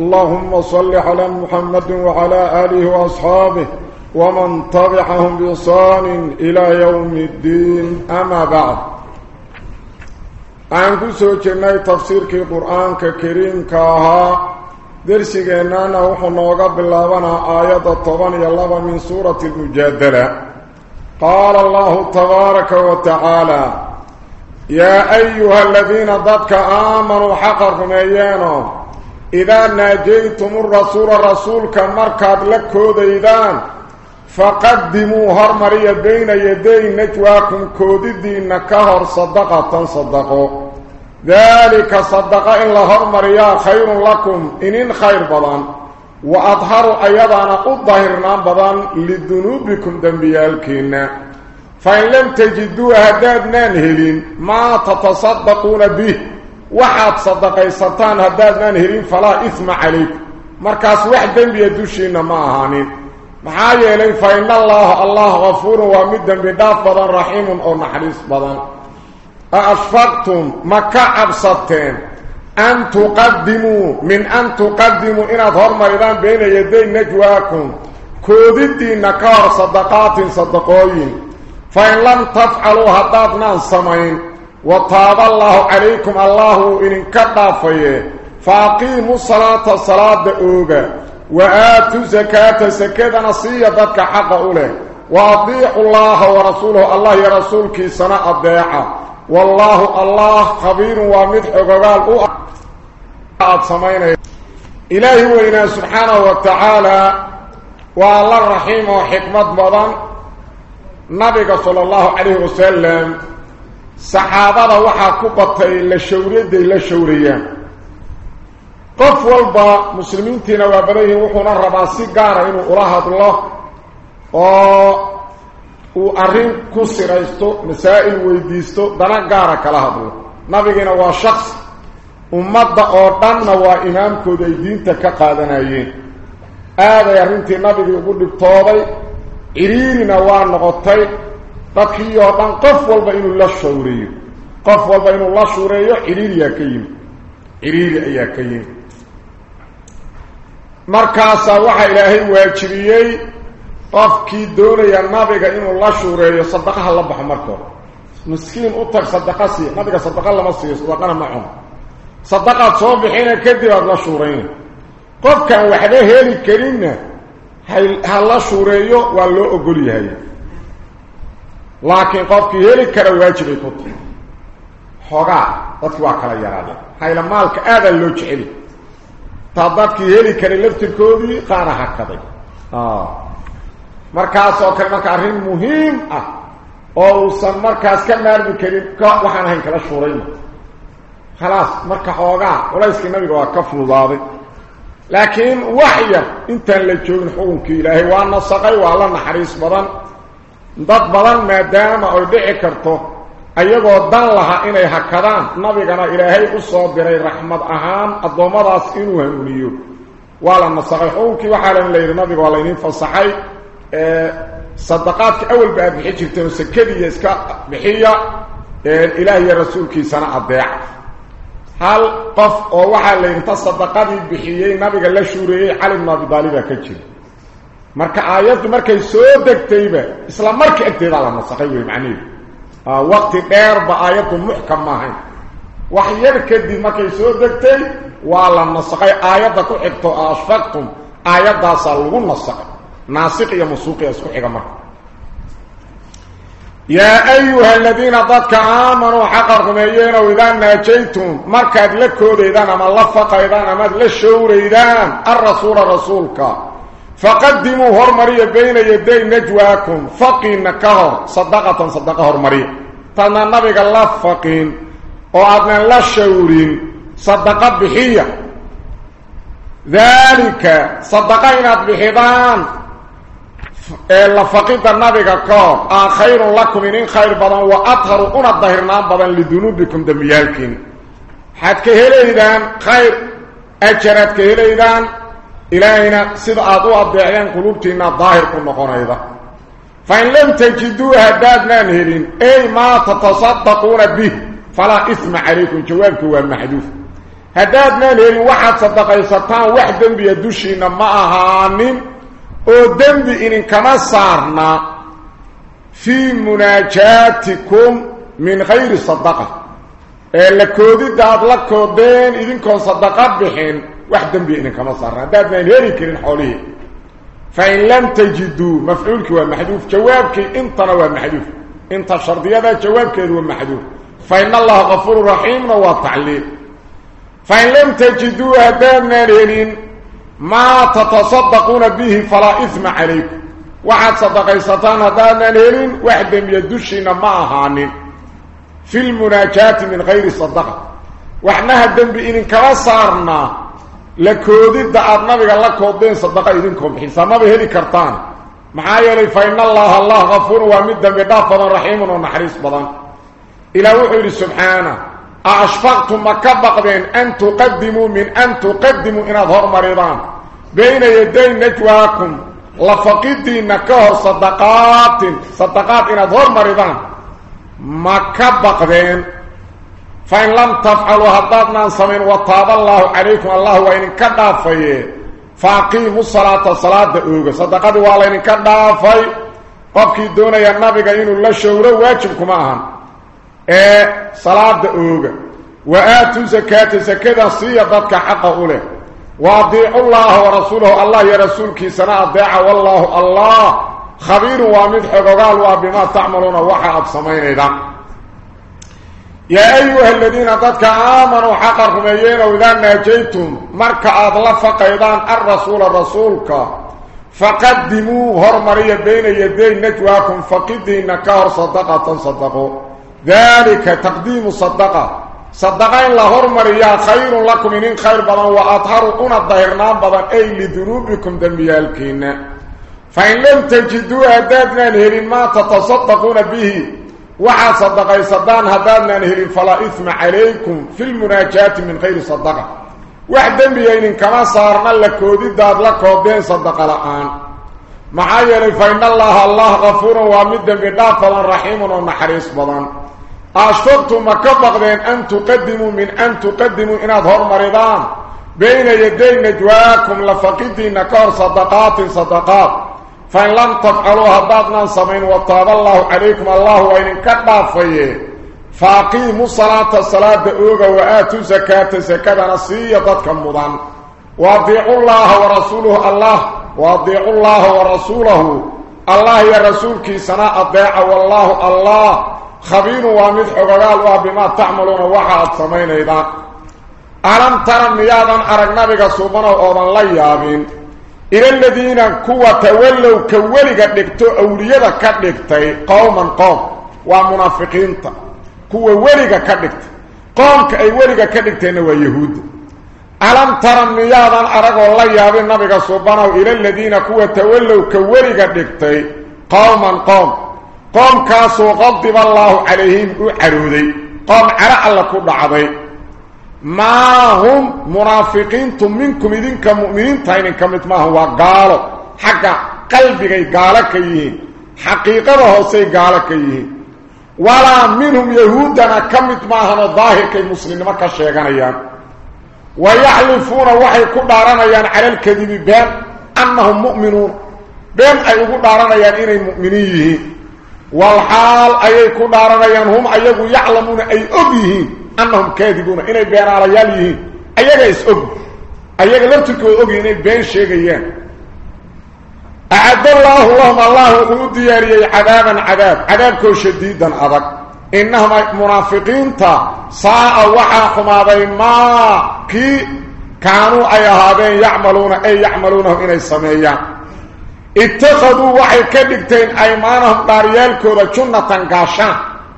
اللهم صل على محمد وعلى آله وأصحابه ومن طبعهم بصان إلى يوم الدين. أما بعد. أنك سوكنا تفسير القرآن الكريم كاها. درسي قيننا وحنا وقبل الله ونا آيات الطبان يالله من سورة المجادلة. قال الله تبارك وتعالى يا أيها الذين ضدك آمنوا حقكم أيانهم إذا ناجيتم الرسول الرسول كمركات لكو ديدان فقدموا هرمرية بين يدين نجواكم كودي دين كهر صدقة. صدقوا ذلك صدقة إلا هرمرية خير لكم إن خير بضان وأظهروا أيضا أيضان أضهرنا بضان لدنوبكم دنبيا الكين فإن لم تجدوا هدادنا نهلين ما تتصدقون به. وحد صدقي سلطان هداد من هرين فلا إثم عليك مركز واحد دنب يدوشينا ما أهانين محايا إليه فإن الله الله غفور ومدا بداف بضان رحيم أو نحريس بضان أأشفقتم مكا أبسطين أن تقدموا من أن تقدموا إنا ظهر مريضان بين يدي نجواكم كوذد نكار صدقات صدقوين فإن لم تفعلوا هدادنا السمعين وطاب الله عليكم الله إن انكبا فيه. فأقيموا الصلاة الصلاة دعوغة وآتوا زكاة سكيدة نصية ذاتك حق أوله وأضيعوا الله ورسوله. الله يا رسول كي سنة الضيعة والله الله خبير ومدح وقال أعد سمينة. إلهي وإنا سبحانه وتعالى. والله الرحيم وحكمة مضان نبيك صلى الله عليه وسلم. La shawrayaan qof walba muslimiintiina waa badan yihiin wuxuuna rabaa si gaara inuu ula hadlo oo uu arrin ku siraysto masaa'il weydiisto dana gaara kala hadlo nabigiina waa shaksi ummadda oo dhanna waa imaamkooda ay diinta ka qaadanayeen aaday arrintii nabigii ugu dhibtooday ciriirina waa noqotay dadkii dhan qof walba inuu la shawreeyo. Qof walba inuu la shuureeyo ciriiriyaa ka yimi ciriiri ayaa ka yimi markaasaa waxaa ilaahay waajibiyey qofkii doonaya nabiga inuu la shuureeyo sadaqaha la baxo marka hore. Miskiin u tag sadaqa nabiga sadaqa lama siiyo sadaqana ma cuno. Sadaqaad soo bixina kadib aada la shuurayna qofkaan waxba heli karinna ha la shuureeyo waa loo ogol yahay tahay xoogaa dadkii waa kala yaraadeen hayla maalka aadaa loo jeceli taa dadkii heli karay laftirkoodii qaana hakaday markaas oo kale marka arrin muhiim ah oo uusan markaas ka maarmi karin waxaan ahayn kala shuurayna khalaas marka xoogaa culayskii nabiga waa ka fududaaday laakiin wax yar intaan la joogin xukunkii ilaahay waa nasaqay waa la naxariis badan dad badan maadaama ay dhici karto ayagoo dan laha inay hakadaan nabigana ilaahay u soo diray raxmad ahaan addoommadaas inuu hanuuniyo waa la nasaqay xukunkii waxaa la yidhi nabiga waa laydiin fasaxay sadaqaadka awalba aad bixi jirteen sakadiiya iska bixiya ilaah iyo rasuulkiisana adeeca hal qof oo waxaa la yidhi ta sadaqadii bixiyey nabiga la shuureeyey cali bnu abi daaliba ka jira marka aayaddu markay soo degtayba isla markii agteedaa la nasaqay wey macniheedu waqti dheerba aayaddu muxkam ma ahayn wax yar kadib markay soo degtay waa la nasaqay aayadda ku xigto ashfaqtum aayaddaasaa lagu nasaqay naasiq iyo masuuqiya isku xiga marka yaa ayuha aladiina dadka aamanuu xaqa rumeeyeenow idaa naajaytum markaad la koodaydaan ama la faqaydaan amaad la showraydaan alrasuula rasuulka فقدموا هرمري بين يدي نجواكم. فقين كهر. صدقة صدقة هرمري تانا نبيك الله فقين. وعدنا الله الشعورين صدقة بحية. ذلك صدقين بحيضان إلا فقين تنبيك كهر. آه، آخير لكم. إن خير بضان وأطهر أنا الظهرنا بضان لدنوبكم دمياكين حتى هلئذان خير. أجرتك هلئذان إلهنا سيد أضوء الضعيان قلوبتنا الظاهر كنا قنيضا فإن لم تجدوا هدادنا نهرين أي ما تتصدقون به فلا إثم عليكم جوابك هو المحدوث هدادنا نهرين واحد صدقي ستان واحد بيدوشينا ما أهانين oo dembi idinkama saarna fii munaajaatikum min hayri sadaqa ee la koodidda aada la koodeen idinkoon واحد ذنبي ان كما صار. داد ما يهري كل فإن لم تجدوا مفعولك ومحذوف جوابك انت روى محذوف انت شرطيه ذا جوابك هو محذوف فإن الله غفور رحيم روى التعليم فإن لم تجدوا هذا ما ما تتصدقون به فلا إثم عليكم واحد صدق يسطان هذا ما يهرين واحد ذنبي مع معهان في المناجات من غير صدقة. وإحنا هذا ذنبي ان صارنا. لكودي دعاد نبي الله كودين صدقة إذنكم حسا ما بهلي كرتان معايا لي فإن الله الله غفور ومدن بدافضا رحيم ونحريص بضان إلى وحير سبحانه أشفقتم مكبقدين أن تقدموا من أن تقدموا إن أظهر مريضان بين يدي نجواكم لفقدين نكه صدقات صدقات إن أظهر مريضان مكبقدين فإن لم تفعلوا هدادنا سمين وطاب الله عليكم الله وإن كدافي فاقيم الصلاة الصلاة دعوك. صدقاتوا الله إن كدافي قبكي دون يا نبي قينوا الله شعورا واجبكم آهان صلاة دعوك. وآتوا زكاة زكاة سيادتك حقه له وضيعوا الله ورسوله. الله يا رسول كي سناء داعوا الله الله, خبير ومدحق وقال وابما تعملون وحاق سمين أيضا يا أيها الذين قدك آمنوا حقا رميين وإذا ناجيتم مركا أضلفق فقيدان الرسول رسولك فقدموا هرمرية بين يدي نجواكم فقدين نكار صدقة صدقوا. ذلك تقديم الصدقة. صدقين لهرمرية خير لكم من خير بضا وأطهرقون الضهرنا بضا أي لذنوبكم دميالكين فإن لم تجدوا أدادنا لهم ما تتصدقون به وحا صدقة صدان هدادنا نهرين فلا إثم عليكم في المناجات من غير صدقة. واحد دميين كما صارنا لكودي داد لكودين صدقة الآن معايا فإن الله الله غفور ومد بدافلا رحيم ونحريص بدن أشفقتم مكبقدين أن تقدموا من أن تقدموا إن أظهر مريضان. بين يدي نجواكم لفقدين نكار صدقات صدقات. فإن لم تفعلوا هبادنا صمين وطاب الله عليكم الله وإن كدافيه فأقيموا الصلاة الصلاة أوغا وآتوا زكاة زكاة نصية ضدكم مضان. واضيعوا الله ورسوله الله واضيعوا الله ورسوله. الله يا رسولك سناء الضيع والله الله خبير وامد حقال وبما تعملون وحاد سمين أيضا ألم ترى ميادا أرقنا بك سبحانه أوضا ليابين إلى الذين كوا تولوا كولي قد لكتو أولياء قد لكتي قوما قوم ومنافقين كوا ولي قد لكت قوم كأي ولي قد لكتين ويهود ألم ترى ميادا أرقوا ليابين نبك سبحانه إلى الذين كوا تولوا كولي قد لكتي قوما قوم. قوم كاسو غضب الله عليهم وعرودي قوم عرع الله كل ما هم منافقين منكم إذن كمؤمنين تاين كمت ما هو قالوا حقا قلبي قالك يهين حقيقة هو سي قالك يهين ولا منهم يهودنا كمت ما هو ظاهر كالمسلمين ما كشيغانيان ويحلفون وحي كدارانيان على الكذب بين أنهم مؤمنون بين أي كدارانيان إني مؤمنين والحال أي كدارانيان هم أيغو يعلمون أي أبيهين أنهم كاذبون. إني بين علياليهين أيغا يسأب أيغا لم تكو أبي إني بين شيغيان أعد الله اللهم الله وقود دياري. عذابا عذاب. عذابكو شديدا أضك إنهم منافقين تا. ساء وحاكم ما كي كانوا أي هذين يعملون. أي يعملونه إني السميان اتخذوا وحي كدقتين أيمانهم داريالكو دا جنة قاشان.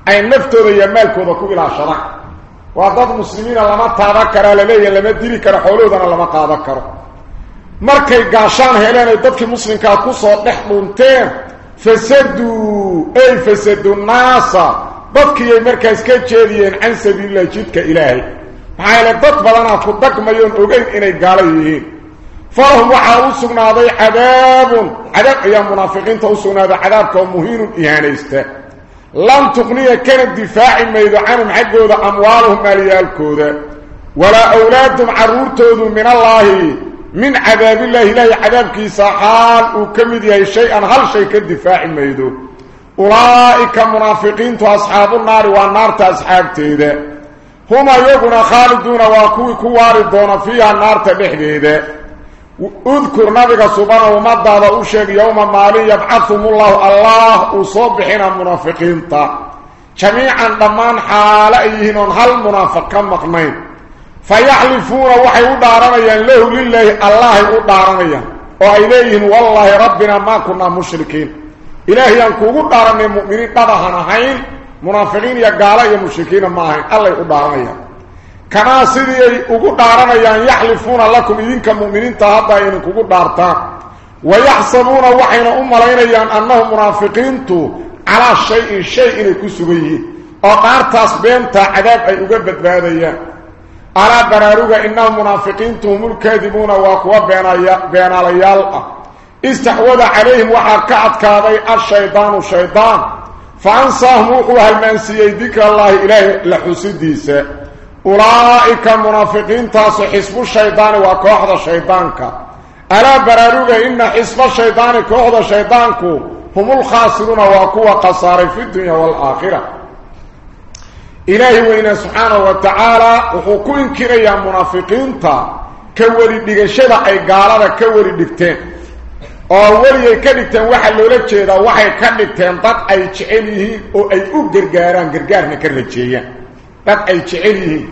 أي نفتو دا يمالكو دا كو إلى وضد مسلمين لما تذكر لليه لما ديري كر حولودنا لما dadkii muslimkaa ku soo dhex dhunteen fasaduu ay fasadu naasa dadkiiyay markaas ka jeediyeen can sabiililah jidka ilaahay maxaa yeele dad badanaa ku dagmayoon ogeyn inay gaalo yihiin falahum waxaa u sugnaaday cadaabun cadaab ayaa munaafiqiinta u sugnaaday cadaabkaoo muhiinun ihaanaysta لم لن كان الدفاع دفاع ميد عن حقود أموالهم ريالكود ولا أولادهم عرورتود من الله من عذاب الله لا عذابك صحال وكمد اي شيء هل شيء كان كدفاع ميد أولئك منافقين أصحاب النار والنار تاسحابته هما يغنا خالدون واكو كوار دون فيها النار تبخيده اذكر نبيك سبحانه ومدى هذا الشيء يوم مالي يبعثهم الله. الله وصبحنا منافقين تا. جميعا دمان حالئهن هل منافقا مقنين. فيحلفون وحي ادارانيا له لله. الله ادارانيا وإليهن والله ربنا ما كنا مشركين. إلهي أنكو ادارانيا مؤمنين تضحنا هين. منافقين يقالا يا مشركين ماهين الله ادارانيا كما سيدي اوغو دارن يان يحلفون لكم اينكم مؤمنين تهدا ان كوغو دارتا ويحسبون وحين املين يان انهم مرافقين تو على شيء شيء كسوغي أو قارتاس بينتا عذاب اي اوغو بدبادايا على قراروغا انهم مرافقين تو ملكاذبون واقوا بينا بينا ليال استحوذ عليهم وحركات كاضي الشيطان الشيطان فانصاهم وحوها المنسي يدك الله اله لحسديسه أولئك المنافقين تاسي حسب الشيطان وكوحد الشيطانك. ألا برارو إن حسب الشيطان وكوحد الشيطانك هم الخاسرون وكو قصار في الدنيا والآخرة. إلهي وإن سبحانه وتعالى وحكو إنكي منافقين تا كوالي بغشبه أي قالنا كوالي بكتين أولي كدكتين واحد لولكي دا واحد كدكتين تات أي تشعيليه أو أي أو قرقاران قرقارنا كرلتشيه قد اي تشعله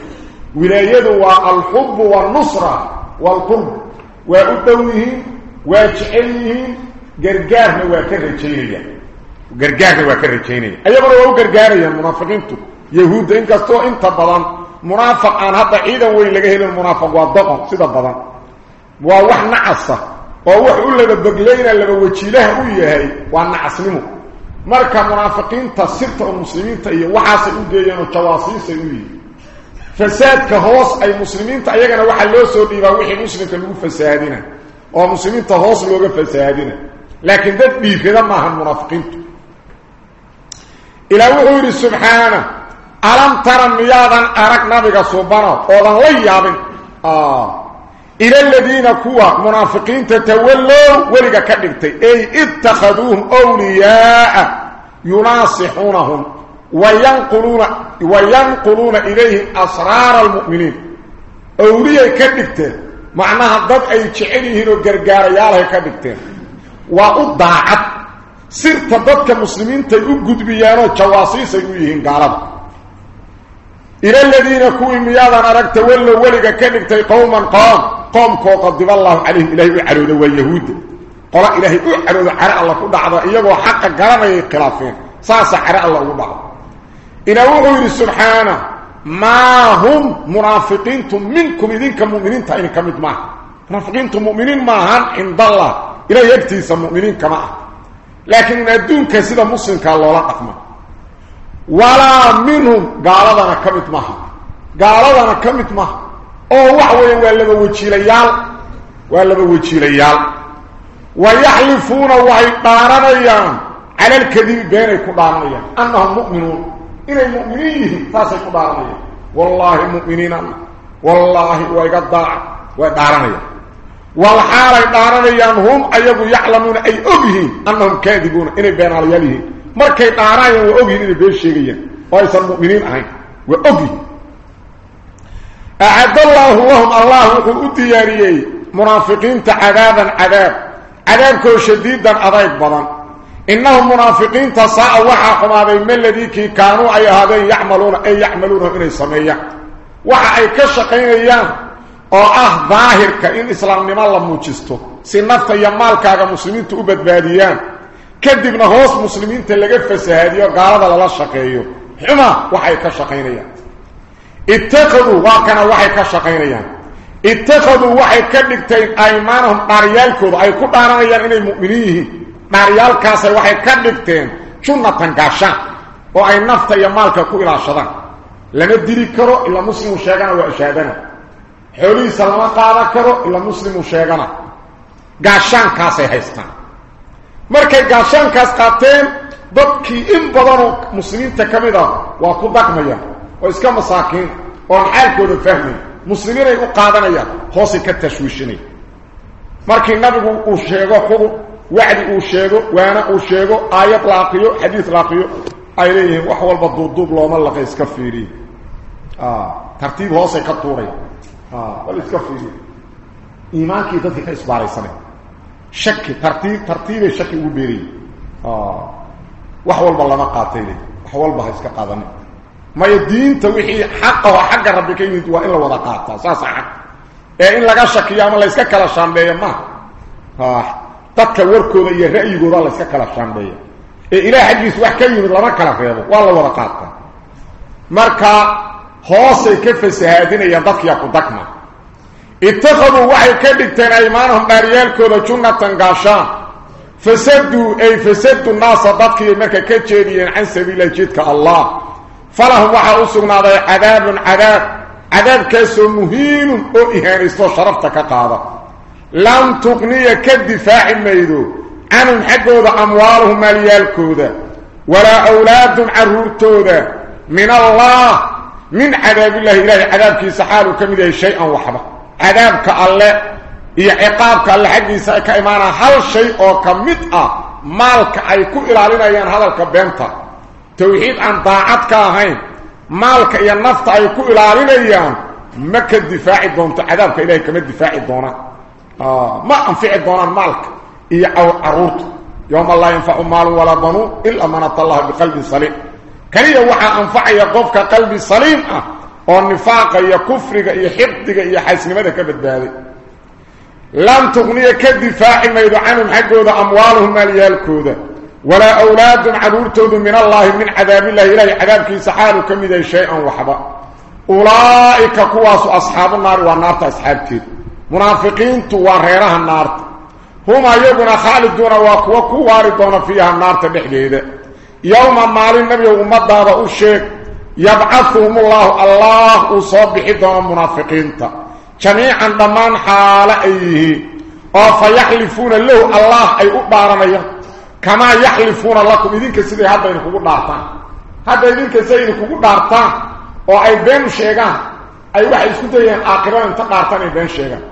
ولايته هو الحب والنصرة والقرب وأدوه وتشعله قرقاه وكره تشعله قرقاه وكره تشعله أيها برو هو قرقاه يا منافقين يهود انك استوى انت بضان منافق عن هذا أيضا وين لقاه المنافق وضغط سيدا بضان ووح نعصه ووح قول لبقلين اللي بوتشي له ويهي وان نعصمه marka munaafiqiinta sirta oo muslimiinta iyo waxaasay u geeyeen oo jawaasiisay u yihiin fasaadka hoos ay muslimiinta ayagana waxaa loo soo dhiibaa wixii muslimka lagu fasaadina oo muslimiinta hoos looga fasaadina laakiin dad dhiifada maaha munaafiqiintu ilaa wuxuu yidhi subxaana alam tara miyaadan arag nabiga subano oodan la yaabin إلى الذين كوا منافقين تتولوا ولقا كدقت أي اتخذوهم أولياء يناصحونهم وينقلون, وينقلون إليهم أسرار المؤمنين. أولياء كدقت معناها ضد أي تشعرهن وقرقاريالها كدقت وأضاعت. سر تبدك مسلمين تقود بيانو تواصيص يويهن قالب إلى الذين كوا مياذا نرق تولوا ولقا كدقت قوما قام. قوم قضب الله عليهم إلى وعروده ويهود قال إلى وعروده حراء الله قد عضا إيهو حق قرم يقلافين ساسا حراء الله قد عضا إنه سبحانه ما هم منافقين منكم إذن كمؤمنين تأين كمدماء منافقين مؤمنين ما هم عند الله. إلى يكتيس مؤمنين كما. لكن ندون كسيدة مسلم كالله لأقما ولا منهم قال لنا كمدماء قال لنا كمدماء أو واخ وين وا لبا وجيليال وا لبا وجيليال ويحلفون ويطارنيان على الكذب بيني كضاميا انهم مؤمنون إلى المؤمنين فاس كضاميا والله مؤمنين والله ويقضع ويطارنيا والحال يطارنيان هم ايغو يعلمون اي ابهم انهم كاذبون ان بين عليه مركي طارايو اوغي ان بين شيغيان واي صار مؤمنين اهي واوغي أعد الله اللهم الله أدياريه منافقين تعذابا عذاب عذاب. كو شديدا أضايق بضا إنهم منافقين تصاعوا وحاكم هذين من الذين كانوا أي هذين يعملون؟ أي يعملون من السمية وحا أي كشقين أيام أو أه ظاهر كإن إسلام من الله موجسته سنفت يمالك هذا مسلمين تؤبد باديان. كدبنا هوس مسلمين تلقف في سهديو قال هذا الله شقيه حما وحا أي كشقين أيام اتخذوا واكنا وحي كشقينيان اتخذوا وحي كدغتين ايمانهم داريالكود اي mu'miniin yihiin daariyalkaas waxay ka dhigteen junnatan gaashan oo ay nafta iyo maalka ku ilaashadaan lama diri karo ila muslimu sheegana waa shaadana xoolihiisa lama qaadan karo ila muslimu sheegana gaashaankaas ay haystaan markay gaashaankaas qaateen dadkii in badan oo muslimiinta kamid ah waa ku dhaqmaya oo iska masaakiin oo xaalkooda fahmay muslimiin ay u qaadanayaan hoos ka tashwiishinay markii nabigu uu sheego xubub wacdi uu sheego waana uu sheego aayad laaqiyo xadiis laaqiyo ay leeyihiin wax walba duuduub looma laqa iska fiiriy ah tartiib hoos ka tuuray ah wal iska fiiriy iimaankii dadka ka isbaaraysanay shaki tartiib tartiib shaki ugu beeray ah wax walba lama qaatay wax walba ha iska qaadanay ما يدين توحي حقه حق ربك يمد وإلا قاطع. ساسا حق. إيه إن لغا شكيا ما لا يسكا كلا شامبيا ما. ها تدك وركو ذا يرأيقو ذا لا يسكا كلا شامبيا إيه إله حجيس وحكا يمد لما كلا فيضو والله وضا قاطع. مركا هوسي كيف سهادين يندك يقو دكما اتخذوا وحي كدكتين أيمانهم داريالكو ذا جنة تنقاشان فسدوا أي فسدوا الناس ضدك يمكا كتشيريين عن سبيل جدك الله. فلهم وحا أسقنا ذا عذاب عذاب عذاب كاسو مهين أو إهانيستو شرفتك قاضة لم تقنية كالدفاع الميدو عنهم حقوا ذا أموالهم ماليالكو ذا ولا أولادهم عرورتو ذا من الله من عذاب الله إلهي. عذاب كي سحاله كمده شيئا وحبا. عذابك الله iyo ciqaabka alla xaqiisa ka imaana hal shay oo kamid ah maalka ay توحيد عن طاعتك هين مالك يا النفط أي كو الالينيان ما كدفاع دونت. عذابك إلهي كما دفاع دونا آه ما انفع دونا مالك. يا أو عروت يوم الله ينفع مال ولا بنو إلا من الله بقلب سليم. كلية وحا أنفع يقفك قلب سليم. آه والنفاق يا كفر يا حقد يا حسنمده كبدبادي لم تغني كدفاع ما يدعنهم حقوده أموالهم ماليالكوده ولا أولاد عبورتود من الله من عذاب الله إلهي عذابك سحال كمذا شيئا وحبا. أولئك كواس أصحاب النار والنار أصحابك منافقين تواريرها النار. هما يبنى خالدون وكوا كواردون فيها النار تبحديد يوم مال النبي ومضى هذا الشيك يبعثهم الله الله أصبح دون منافقين جميعا ضمان حال أيه. فيحلفون له الله أي أبارنا كما يحلفون لكم إذنك سيدي هذا إنكو دارتان. هذا إذنك سيدي إنكو دارتان. وأي بين شيغان. أي واحد يسكت يان آخران أنت دارتان بين شيغان.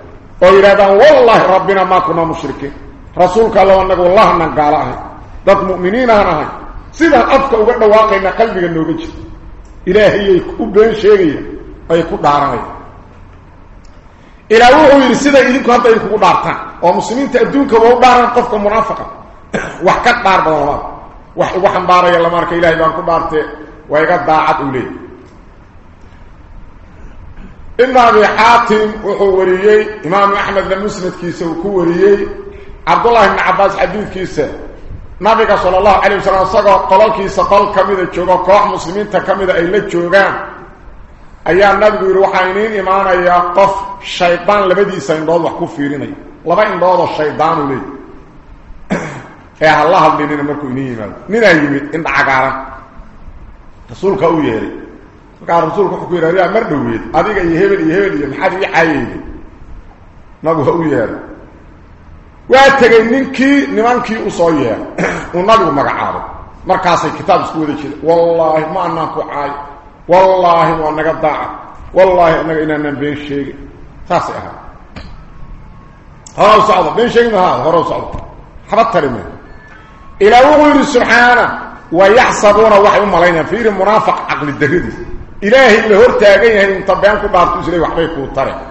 ويرادان والله ربنا ما كنا مشركين. رسولك الله أنك والله أنك قاله ضد مؤمنين أنا سيدا أفكا وقد واقعنا قلبك النوبج إلهي يكو بين شيغي ويكو داران. إلى وحو يرسيدا إذنكو هذا إنكو دارتان. ومسلمين تأدونك وهو داران قفك منافقا وحكت بار بالله وحكت وحن بار يلا مارك إلهي بان كبارت ويقد داعت أولي إما أبي حاتم وحو وريي إمام أحمد لمسند كيسا وكو وريي عبد الله بن عباس حديث كيسا نبيك صلى الله عليه وسلم قلو كيسا قل كميدة جوغا كوح مسلمين تكميدة أي لجوغان أيها النبي الروحانين إمانا يقف شيطان لبدي سيندوض وحكو فيريني لبا إندوض الشيطان لي ee ha la hadlinina markuu inin yimaado. Ninaa yimid indha cagaaran rasuulka u yeehay markaa rasuulku wuxuu ku yidhi adigaa mar dhoweed adiga iyo hebel iyo hebel iyo maxaad ii caayeyday nabiga u yeehay waa tegey ninkii nimankii u soo yeeray uu nabigu magacaabay. Markaasay kitaab isku wada jeeda wallaahi ma anaan ku caayo wallaahi waa naga daaca. Wallaahi anaga inaanaan been sheegay. Saasay ahaa hora u socda been sheegin mahaa hora u socda haba tari me إلى وغير سبحانه ويحسبون وحي أمالينا فيه منافق عقل الدهدي إلهي إلى هرتاقين هن طبيانكو بارتوس إليه وحبيكو طرق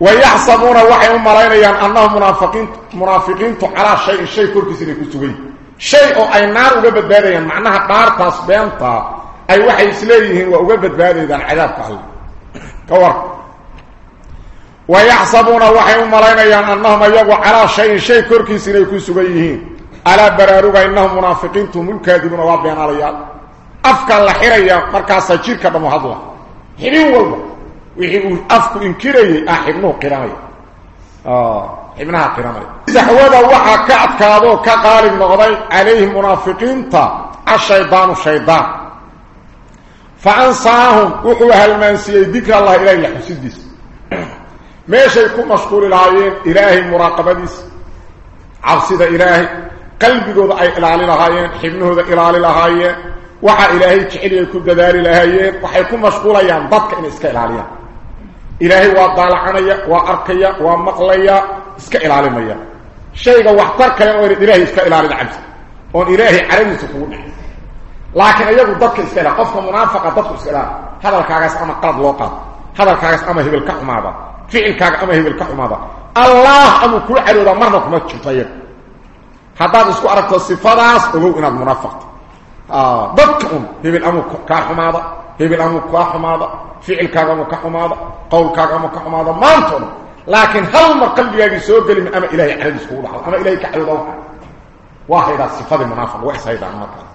ويحسبون وحي أمالينا يعني أنهم منافقين منافقين على شيء الشيء كوركس إليه كسوي شيء أي نار وقبت باديا معناها نار تصبيانتا أي وحي إسليهم وقبت باديا ذا العذاب كهل كورك ويحسبون وحي ملينيان أنهم يقوا على شيء شيء كركيس inay ku ألا برارو إنهم منافقين تومل كاذبون وابيان عليها أفكا الله حرية مركاسة جيركة بمهضوة حبيو والله ويحبو أفكا إنكيري أحبنه قرامي. آه ابنها قرامي. إذا هو هذا وحا كعب كادو كقال ابن غضي عليه منافقين تا الشيطان الشيطان. فأنصاهم وحوها المنسية ذكر الله إليه الحسيد ما يكون مشكور العين إلهي المراقبة عرصي إلهي. قلبي دود أي الهلال الهايين حبنه دود الهلال الهايين وحا إلهي تحلي يكون قدار الهايين وحيكون مشغول ايان ضدك إن إسك الهلاليا إلهي وضالعانيا واركيا ومقليا إسك الهلاليا شيئا وحبارك يا مويري إلهي إسك الهلالي دعمس وان إلهي عرمي سفور لكن ايان ضدك إسك الهلال قفك منافقة ضدك إسك الهلال هذا الكاغس أما قلب لوقا هذا الكاغس أما هبل كحمابا فعل كاغ أما هبل كحمابا الله أمو كل عدو دا مرنك طيب. هذا اسكو ارى صفاتاس أو ان منافق آه بكم هي بالامر كحماده هي بالامر كحماده فعل كرم كحماده قول كرم كحماده ما انت لكن هل ما قلبي يبي سوق لي ام إلى احد اسكو لحظه أنا اليك على روحك واحد صفات المنافق وحسيد عن مكه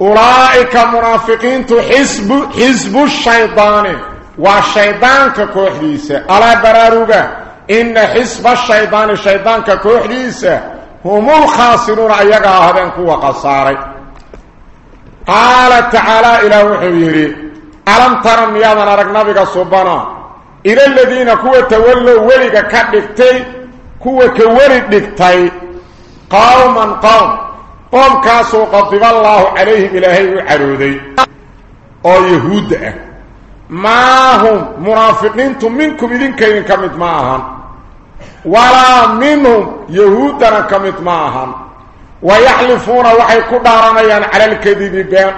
اولئك منافقين تحسب حزب الشيطان والشيطان كوحديسه الا برروغه ان حزب الشيطان الشيطان كوحديسه هم الخاسرون أيها هذا كوا قصاري. قال تعالى إلى وحيري ألم ترى ميادا نرق نبيك صبنا إلى الذين كوا تولوا ولك كدكتي كوا كورد دكتي. قوما قوم قوم كاسو قضب الله عليهم إلهي وعرودي أو يهود ما هم منافقين منكم إذن كيين كمت معهم ولا منهم يهودنا كمت معهم. ويحلفون وحي كدارنيان على الكذب بان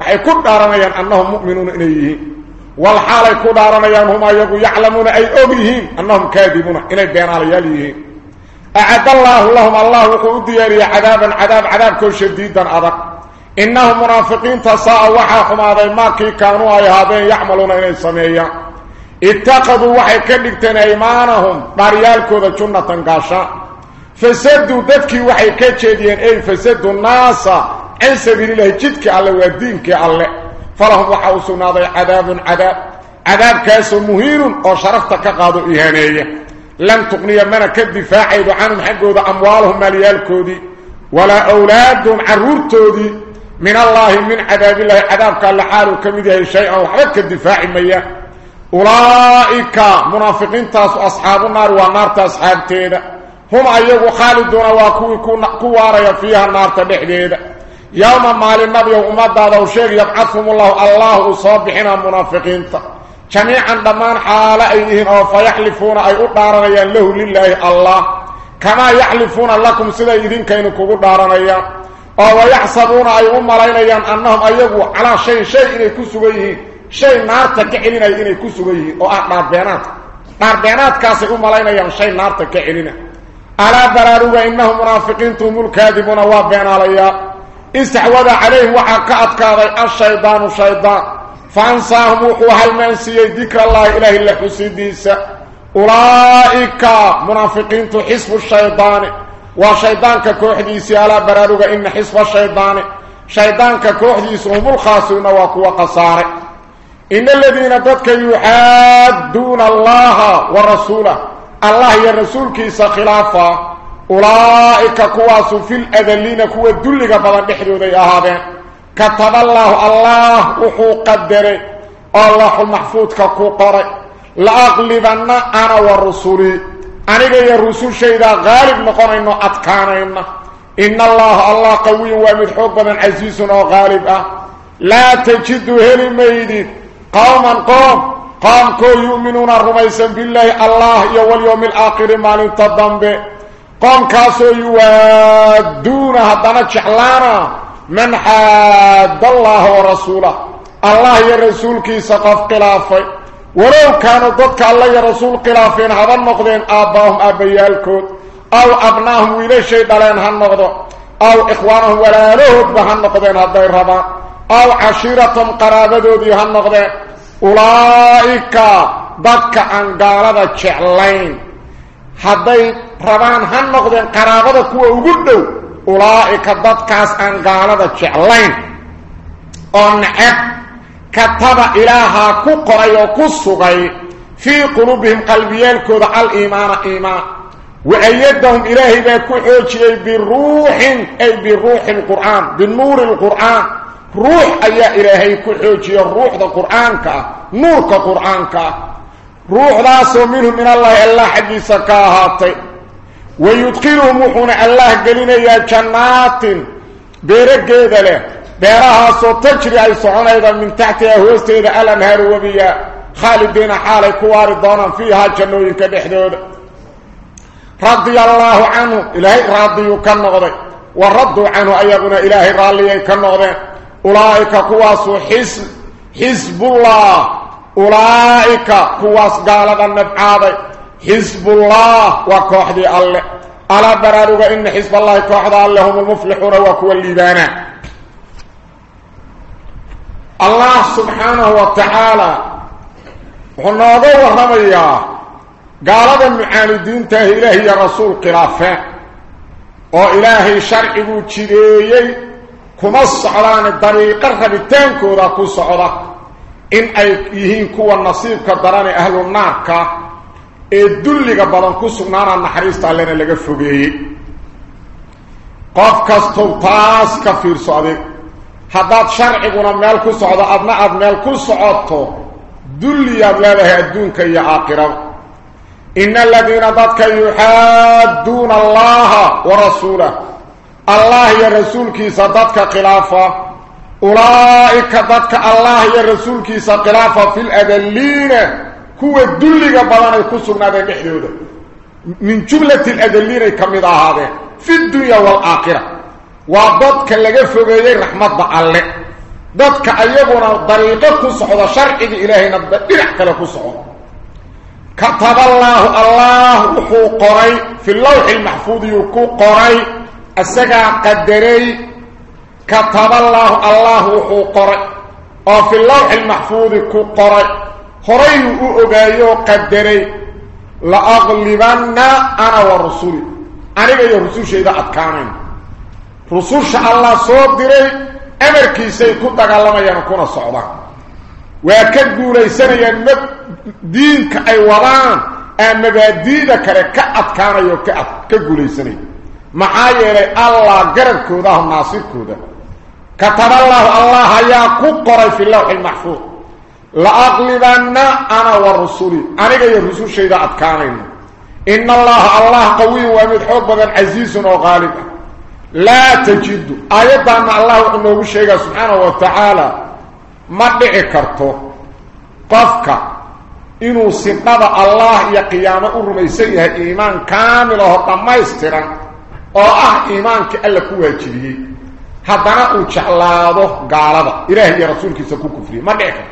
وحي كدارنيان أنهم مؤمنون إليه. والحال كدارنيان هم يعلمون أي أبيهم أنهم كاذبون إلي بان على يليهم أعد الله لهم الله وقود دياري عذابا عذاب عذاب كل شديدا أدق إنهم منافقين تساء وحاهم هذا ما كانوا أي هذين يعملون إليه سميا اتخذوا وحي كدكتين إيمانهم داريال كوذا جنة قاشا فسدوا ذاتكي وحي كتشدين أي فسدوا الناس عن سبيل الله جدك على ودينك على. فلهم وحاوسون هذا عذاب عذاب. عذاب كاسو مهين وشرفتك قادوا إيهانية. لم تقني من كدفاع عنهم حقه أموالهم ماليالكودي. ولا أولادهم عرورتودي. من الله من عذاب الله عذاب كان لحاله كمده شيئا. وحبك الدفاع مياه. أولئك منافقين تاس أصحاب النار والنار تأصحاب تيدا. هم أيضا خالدون وكوي كوارا فيها النار تبحديدا يوم مال النبي ومدى هذا الشيء يبعثهم الله الله صابحنا منافقين تاس جميعا دمان حال أيديهم أو فيحلفون أي أدارنيا له لله الله. كما يحلفون لكم سيدا إذن كينو كو أدارنيا أو يحسبون أي أمالينيا أنهم أيقوا على شيء شيء شيء نار تكعلين إني كسوغيه أو أعطار بيانات. نار بيانات كاسي أمالينيا شيء نار تكعلين ألا براروغا إنهم منافقين توم الكاذبون وابين عليا. استحوذ عليه وحكاة كاذي الشيطان الشيطان فأنصاهم وحوها المنسية ذكر الله إله إلا حسيديسا أولئك منافقين تحسب الشيطان. وشيطان كوحديسي على براروغ إن حسب الشيطان. شيطان كوحديسي هم الخاسرون وكوا قصار. إن الذين ضدك يحادون الله ورسوله. الله يا رسول كيس خلافة. أولئك كواس في الأذلين كوا الدلق فضل نحن ذي أهابين. كتب الله الله وحو قدره الله المحفوظ ككو قرأ لأغلبنا أنا والرسولي أنا يا الرسول شيدا غالب نقول إنه أتكانينا إن الله الله قوي ومدحوب من عزيز وغالب لا تجد هلي ميدي. قوما قوم قام كو يؤمنون الرميسا بالله الله يوم اليوم الآخر ما ننتظم به. قوم كاسو يوادون هدنا جحلانا من حاد الله ورسوله. الله يا رسول كي سقف قلافي ولو كانوا ضدك الله يا رسول قلافين هذا النقدين آباهم أبيالكود أو أبناهم وإلى شيء دلين هالنقضوا أو إخوانهم ولا لهد بهالنقدين هذا الربا أو عشيرتهم قرابدوا دي هالنقدين أولئك ضدك أنقالة جعلين هذا ربان هالنقدين قرابدوا كوا وقلوا أولئك ضدكاس أن قالوا جعلين أن عب كتب إلها كقري وكسغي في قلوبهم قلبيال كودا الإيمان إيمان وأيدهم إلهي بكحوشي بالروح أي بالروح القرآن بالنور القرآن روح أي إلهي كحوشي الروح دا قرآن كا نور كا قرآن كا روح لاسو منهم من الله الله حديثا كاهاتي ويدخلهم وحونا الله قلنا يا جنات. بيرقيد له بيرها تجري أي صعونيدا من تحتها هوستيدا الأنهار وبيا. خالدين حالي كواري دونا فيها جنوين كدحدود. رضي الله عنه إلهي راضي كالنغضي وردوا عنه أيضنا إلهي رالي كالنغضي أولئك كواس حزب حزب الله. أولئك كواس قال النبعاضي حزب الله وكوحدي الله. ألا برارك إن حزب الله كوحدي الله هم المفلحون وكو الليبانا الله سبحانه وتعالى ونوضو ورميا قال المعاندين تاه إلهي يا رسول قرافة. وإلهي شرعه تشريي كما الصعران الدريق الربتين كورا كو إن أي يهين كوا النصيب كدران أهل النار كا إدلق بلان كو صعنانا النحريس تعلينا لغا فوقي قف كستو تاس كفير صعدي حداد شرعي قنا ميال كو صعدا أبناء ميال كو صعدتو دلية لاله الدون كي آقرا إن الذين دادك يحادون الله ورسوله الله يا رسول كي صدتك خلافة. أولئك ضدك الله يا رسول كي رسولك صدتك في الأدلين. كو الدلغة بلانا يخصونا بمحيودة من جملة الأدلين كميدا هذا في الدنيا والآخرة. وضدك اللي يفوق إليه رحمة الله. ضدك أيضنا ضريقة كصحوة شرعي إلهينا برحكة لكصحوة كتب الله الله وحو قري. في اللوح المحفوظ يكو قري. أسكى قدري كتب الله الله قرأ. أو في اللوح المحفوظ قرأ. قرأي أبايو قدري. لأغلبنا أنا والرسول أنا يا رسول شيء ذا أتكامين رسول شاء الله صوت دري. أمر كيسي كنت أغلما ينكون صعبا. ويكدو ليسنا ينب دينك أي وران أن مبادينك ركأت كان يوكأت. كقول ليسنا ينب maxaa yeelay allah garabkooda ah naasirkooda kataballahu allah ayaa ku qoray fi lawxi lmaxfuud la aqlibanna ana wa rusuli aniga iyo rusushayda adkaanayno ina allaha allah qawiyu waa mid xoog badan casiisun oo qaalib ah لا تجد أيضا الله انه شيء سبحانه وتعالى ما دعي كرتو قفك انه سبب الله يا قيامه ورميسن ايمان كامل أو دمايسترن أو آه ايمانك الله كو واجبيه hadana uu jeclaado gaalada ilaahay iyo rasuulkiisa ku kufriyo ma dhici karo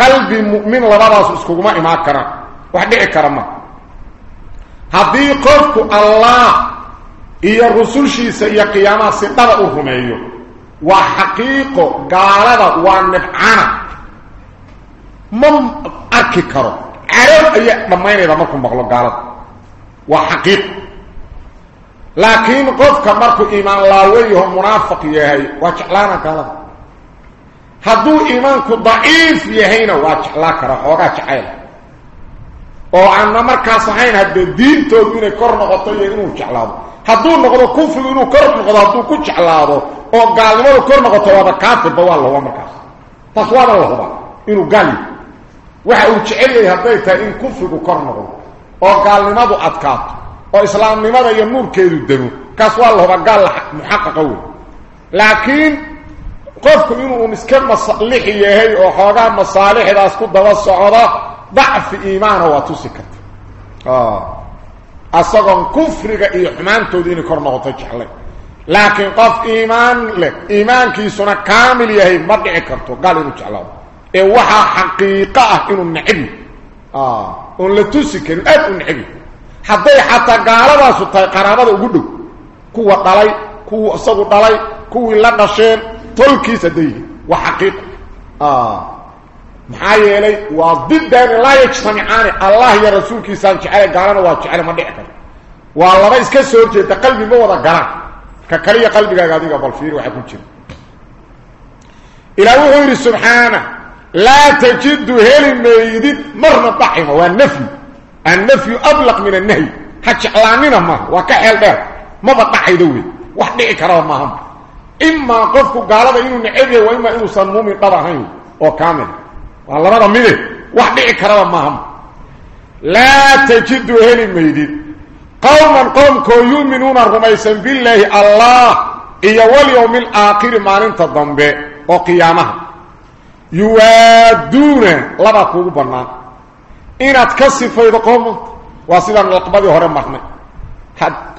qalbi mu'min labadaas iskuguma imaan karaan wax dhici kara ma haddii qofku allah iyo rusushiisa iyo qiyaamaha si dhaba u rumeeyo waa xaqiiqo gaalada waa nibcana ma arki karo carab ayaa dhammaynayda markuu maqlo gaalada waa xaqiiqo لكن قفك مركو إيمان لاويه ومنافق يهي واجعلانا كالب هدو إيمانك ضعيف يهينا واجعلاك رحوك اجعيلا وعنا مركز حين هدو الدين تودين كورن غطيه إنو اجعلاده هدو نغضو كفل إنو كورن غضو هدو كجعلاده وقالوا له كورن غطيه هذا كاتب بوا الله ومركز تصوال الله هبا إنو قالي. وحا اجعيلي هدو إن كفل إنو كورن غضو وقالوا له أدكاته oo islaamnimada iyo nuurkeedu demo kaas waa lahuba gaal muxaqaqa wey laakiin qofku inuu iska masalix yahay oo xoogaa masaalixdaas ku daba socdo dacfi iimaana waa tusi karta asagoon kufriga iyo xumaantooda inay kor noqoto jeclay laakiin qof iimaan leh iimaankiisuna kaamil yahay ma dhici karto gaal inuu jeclaado ee waxaa xaqiiqo ah inuu necbi oon la tusi karin aad u necbi hadday xataa gaaladaasu tahay qaraabada ugu dhow kuwa dhalay kuwa isagu dhalay kuwii la dhasheen tolkiisa hadday wa waa xaqiiqa ah, maxaa yeelay waa didan laa yajtamicaani allah iyo rasuulkiisaan jecele gaalana waa jecele ma dhici karo. Waa laba iska soo horjeeda qalbi ma wada galaan. Ka kaliya qalbigaaga adiga bal fiir waxaa ku jira. Ilaah wuxuu yidhi subxaana laa tajidu heli maydid marna dhacimo waa nafyi. النفي أبلغ من النهي. هجعلاننا ما وكحل ده. ما بطعي دوي وحدي ما هم. إما قفك قال إنه نعبه وإما إنه صنمومي طبعين وكامل والله رضا منه وحدي ما هم. لا تجد هل ميدد قوما قوم كو يؤمنون الرميسا بالله الله. إيا واليوم الآخر مالين تضنبه وقيامه يوادون. لبا بنان inaad ka sifaydo qoom waa sida laqbadii hore marnay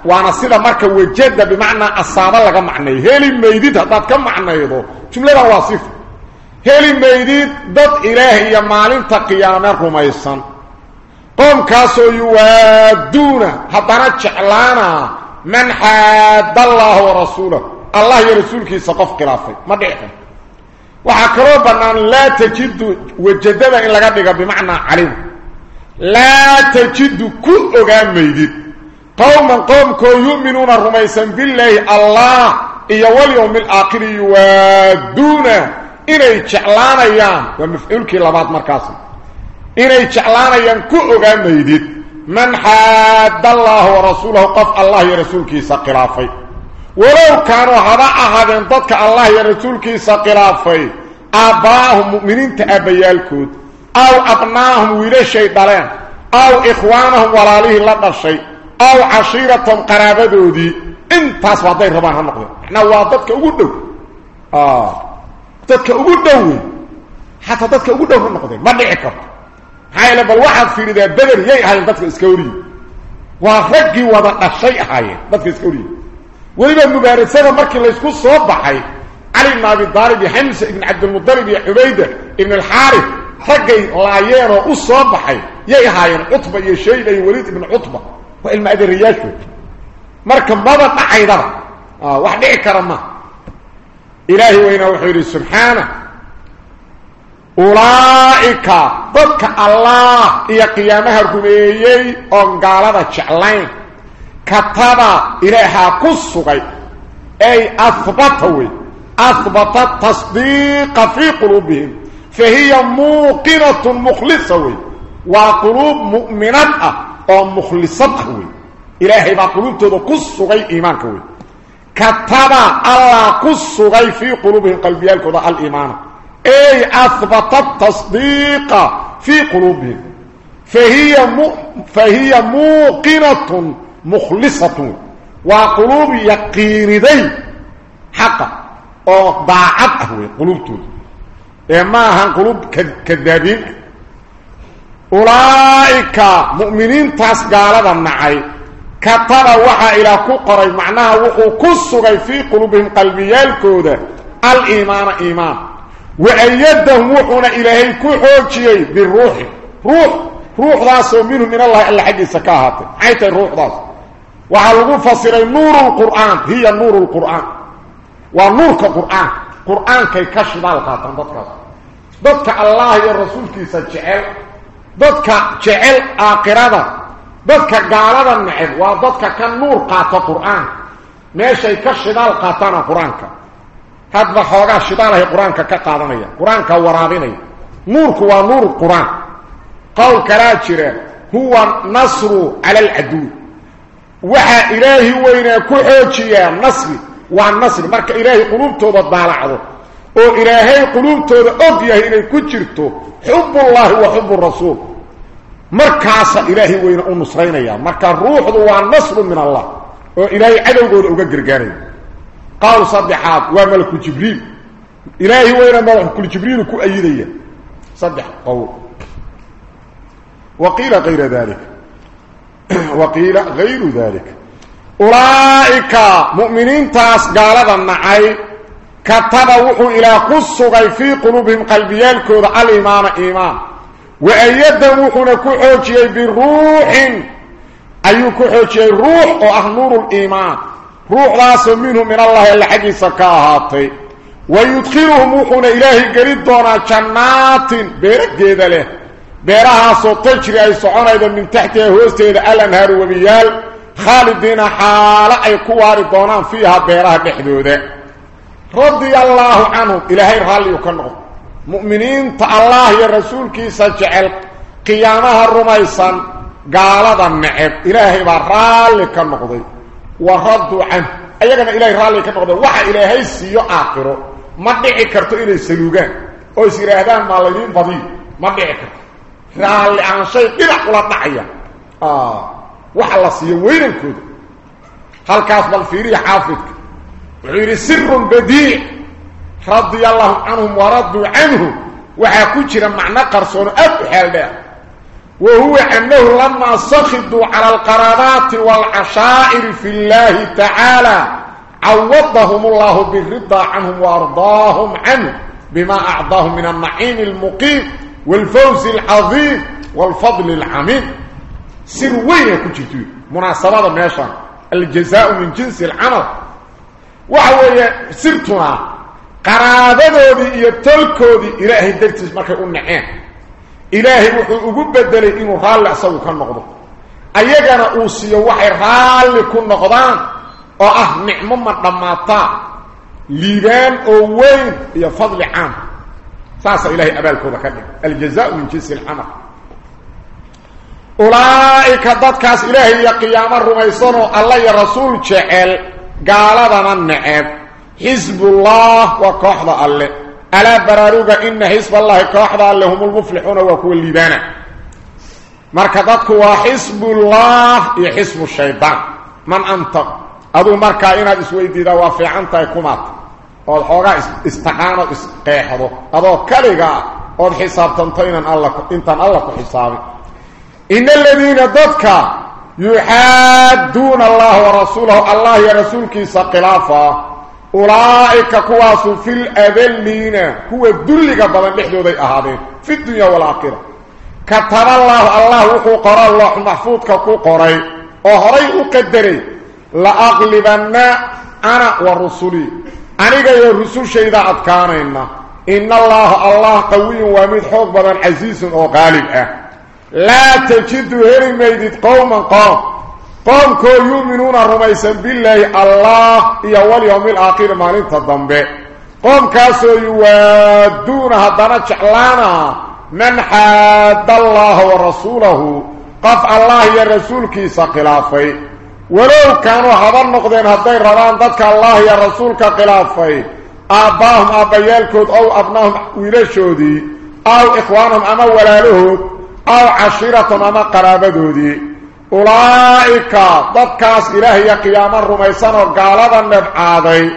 waana sida marka wajada bimacnaa asaaba laga macnay heli meydid haddaad ka macnaydo jumladan waa sifa heli meydid dad ilaah iyo maalinta qiyaame rumaysan qoomkaasoo yuwaaduuna haddana jeclaana man xaada allaha warasuulah allah iyo rasuulkiisa qof khilaafay ma dhici karo waxaa kaloo bannaan laa tajidu wajadada in laga dhigo bimacnaa calima لا تجد كل أغامي قوما كو يؤمنون الرميسا بالله. الله إيا واليوم الآخر يوادون إني تشعلان أيام. ومفئلك لبعض مركاسي إني تشعلان أيام كل أغامي من حد الله ورسوله قف الله يا رسول يرسولك سقرافي ولو كانوا هذا أحد ضدك الله يرسولك سقرافي أباهم مؤمنين تأبيالكوت. أو أبناهم ويري شيء دارين أو إخوانهم ولاليه لدى الشيء أو عشيرتهم قرابدوا دي انت أصبحتين ربان هنقضي إحنا هو ضدك أقول له آه. ضدك أقول له حتى ضدك أقول له هنقضي ما دعك هاي لبال واحد في ردية بدر يأي هاي ضدك إسكوري. وفقي وضع الشيء هاي ضدك إسكوري. ولما المبارسات مركي الله يسكو الصوبة هاي علي النابي الضاربي حمس ابن عبد المضاربي عبيدة ابن الحارف حقي لا يرى بحي يي هاين عتبه يي شيء لي وليد بن عتبه والما ادري رياشه مركه بابا تحيدا آه واحد كرمه الهي وين وحي سبحانه اولئك بك الله يا قيامه رميي ان غالبا جعلين كتبا اليها كسغي اي اثبتوا اثبت التصديق في قلوبهم فهي موقنة مخلصة وي. وقلوب مؤمنة أو مخلصة وي. إلهي با قلوب تدو قصة غي إيمانك وي. كتب الله قصة غي في قلوبهم قلبيالك وضع الإيمان. أي أثبت التصديق في قلوبهم. فهي, م... فهي موقنة مخلصة وقلوب يقين دي. حقا. أو ضاعت أهوي قلوب ما هن قلوب كذابين أولئك مؤمنين تاس قالوا النعي. كتب وحا إلى كقري معناها وحو كسغي في قلوبهم قلبيال كودة. الإيمان إيمان. وأيدهم وحونا إلهي كحوشي بالروح. روح. روح ذاسو منه من الله إلا حق سكاهاته عيت الروح ذاس وحلقوا فصير نور القرآن. هي نور القرآن. ونور كقرآن. قرآن كي كشف القاطن ضدك ضدك الله يا رسول كيسا جعل ضدك جعل آقرادة ضدك قالة النعب وضدك كان نور قاطة قرآن ماشي كشف القاطن قرآنك هذا حوغا شداله قرآنك كقاضنية قرآنك ورابينية نورك هو نور القرآن قول كراتشرة هو نصر على العدو وحا إلهي وين كحوشيا نصر وعن نصر مركا إلهي قلوبته بطبالعه أو إلهي قلوبته أبيه إلي كجرته حب الله وحب الرسول مركا عصى إلهي وإن نصرين أيام مركا الروح ذو وعن نصر من الله أو إلهي عدو قول أقدر قاري قالوا صبحات وملك جبريل إلهي وين ملك جبريل كو أيدي صدح قول وقيل غير ذلك وقيل غير ذلك أولئك مؤمنين تاس قالوا النعي كتب وحو إلى قصة في قلوبهم قلبيال كود الإيمان إيمان. وأيدهم وحو نكوحوشي بالروح أي كوحوشي الروح وأهنور الإيمان. روح راس منه من الله اللي حقي سكاهاتي. ويدخلهم وحو إلهي قريد دونا جنات بيرك جيدة له. بيرها سوطيشري أي سعونا من تحتها هوستي إذا الأنهار وبيال. خالدين حالة أي كواري دونان فيها بيرها بحدودة. رضي الله عنه إلى إلهي رالي وكنغ مؤمنين تالله يا رسول كيسا جعل قيامها الرميسا قال هذا النعب. إلهي رالي كنغ وردوا عنه. أيها إلهي رالي كنغ وحا إلهي سيو آخره ما دعي كرتو إلي سلوغان. أو هذا المالدين فضيل ما دعي كرتو. رالي عن شيء إلا قلت نعيا. آه. وحلا سيه ويرنكود هل كاس بالفيري حافظ غير سر بديع رضي الله عنهم وردوا عنه وحاكو جرى معنى قرصون أبحال بها وهو أنه لما سخد على القرارات والعشائر في الله تعالى عوضهم الله بالرضا عنهم وارضاهم عنه بما أعضاهم من النعيم المقيم والفوز العظيم والفضل العميم ku jirto munaasabada meeshaan aljazaau min jinsi alcamal waxa weeye sirtuna qaraabadoodii iyo tolkoodii ilaahay dartiis markay u naceen ilaahay wuxuu ugu bedelay inuu raalli isagu ka noqdo ayagana uu siiyo waxay raalli ku noqdaan oo ah nicmo ma dhammaataa liibaan oo weyn iyo fadli caam saasaa ilahay abaalkooda ka dhig aljazaau min jinsi alcamal أولئك ذاتكاس إلهي يقيام الرميسون الله رسول جعل قال هذا من نعب حزب الله وكوحظة الله ألا براروغة إن حزب الله كوحظة الله هم المفلحون وكو الليبانة مركضتك وحزب الله يحزب الشيطان من أنتق أدو مركا إنا جسوي ديدا وفي عنتا يكومات والحوغا استحانة استقاحة أدو كاليغا أدو حساب تنطينا انتان الله حسابي إن الذين ضدك يحادون الله ورسوله. الله ورسولك سقلافا. أولئك كواس في الأذلين. هو الدلق بمن نحن ذي أهدين في الدنيا والآخرة. كتب الله الله وقرى الله محفوظك وقرى أهري أكدري لأغلبنا أنا ورسولي. أني قال الرسول شيدا أدكانا إن الله الله قوي ومدحوظ بمن عزيز وقالب أهد لا تجد هرين ميدد قوما قام. قام كو يؤمنون الرميسا بالله الله يا واليوم الآخير مالين تضمبه قام كاسو يوادون هدنا جعلانا. من حد الله ورسوله. قف الله يا رسول كيسا قلافي ولو كانوا هذا النقدين هدين ربان ذاتك الله يا رسول كقلافي أباهم آبا أبيالكود أو أبناهم ويلشودي. أو إخوانهم أما ولالهود أو عشرة أما قرابة دودي. أولئك ضدكاس إلهي قياما رميسان وقالبا نبعاضي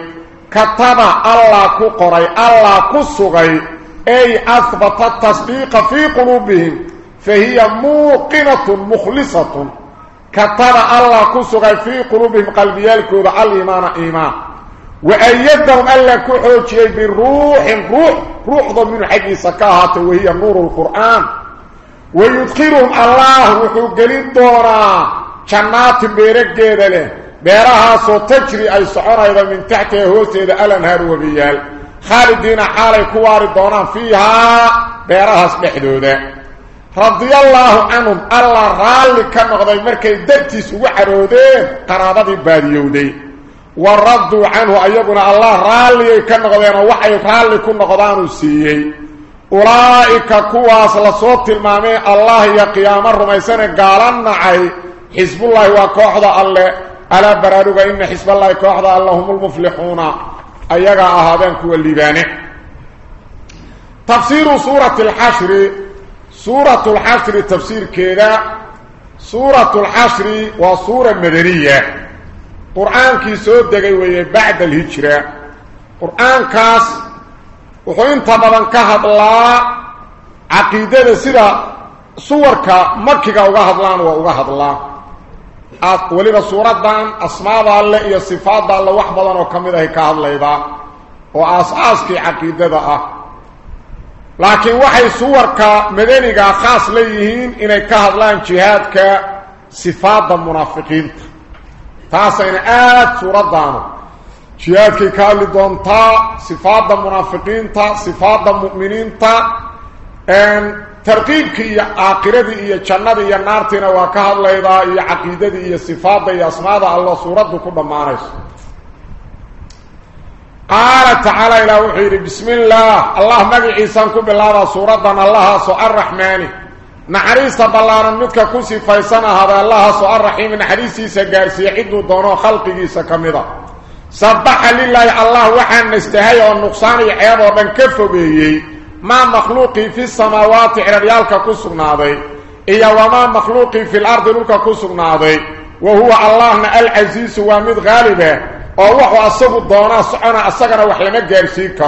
كتب الله كقري الله كسغي أي أثبت التصديق في قلوبهم فهي موقنة مخلصة. كتب الله كسغي في قلوبهم قلبي الكود الإيمان إيمان. وأيدهم ألا كحوتي بالروح روح روح ضمن حقي سكاهة وهي نور القرآن. ويدخلهم الله وحوقلين دورا. جنات بيرك جيدلة بيرها سو تجري أي سعر أيضا من تحت يهوس إذا ألنهر وبيال. خالدين حالي كوار الدونا فيها. بيرها سمحدودة رضي الله عنهم. الله رالي كان غضي مركي دبتس وحرودين قرابة باديودي وردوا عنه أيضا الله رالي كان غضينا وحي فالي كن غضانو سيئي. Siiyey ulaa'ika kuwaas lasoo tilmaamay allah iyo qiyaamo rumaysane gaala nacay xisbullaahi waa kooxda alle alaa baraaruga ina xisballaahi kooxda alle hum lmuflixuuna ayagaa ahaadeen kuwa liibaane tafsiiru suurati alxashri suuratu lxashri tafsiirkeeda suuratu lxashri waa suura madaniya qur-aankii soo degay weeye bacda alhijra qur-aankaas hadlaa caqiidada sida suwarka makiga uga hadlaan waa uga hadlaa weliba suuraddan asmaada alle iyo sifaadda alle wax badan oo ka mid ahay ka hadlaydaa oo aas-aaskii caqiidada ah laakiin waxay suwarka madaniga khaas leeyihiin inay ka hadlaan jihaadka sifaadda munaafiqiinta taasayna aada suuraddaanu شيات كي كالي دونتا صفات المنافقين تا صفات المؤمنين تا. إن ترقيب كي اخرت هي جنات هي نار تينا وا كهدليدا هي عقيدتي هي صفات هي أسماء الله سورته كدمانيس قال تعالى إلى وحي بسم الله. اللهم عيسى انك بالله سورة الله سو الرحمن. نعريس بالله منك كوسي فيسنا هذا الله سو الرحيم. حديثي سغارسي عيد دونو خلقي سكمده صبح لله الله وحن نستهي والنقصان يعيض ومن كف به ما مخلوقي في السماوات عربيالك كسرنا دي إيا وما مخلوقي في الأرض لك كسر ناضي. وهو الله العزيز ومد غالبه. ووحو أصبو الضونا سعنا أصغر وحلنا قرسيك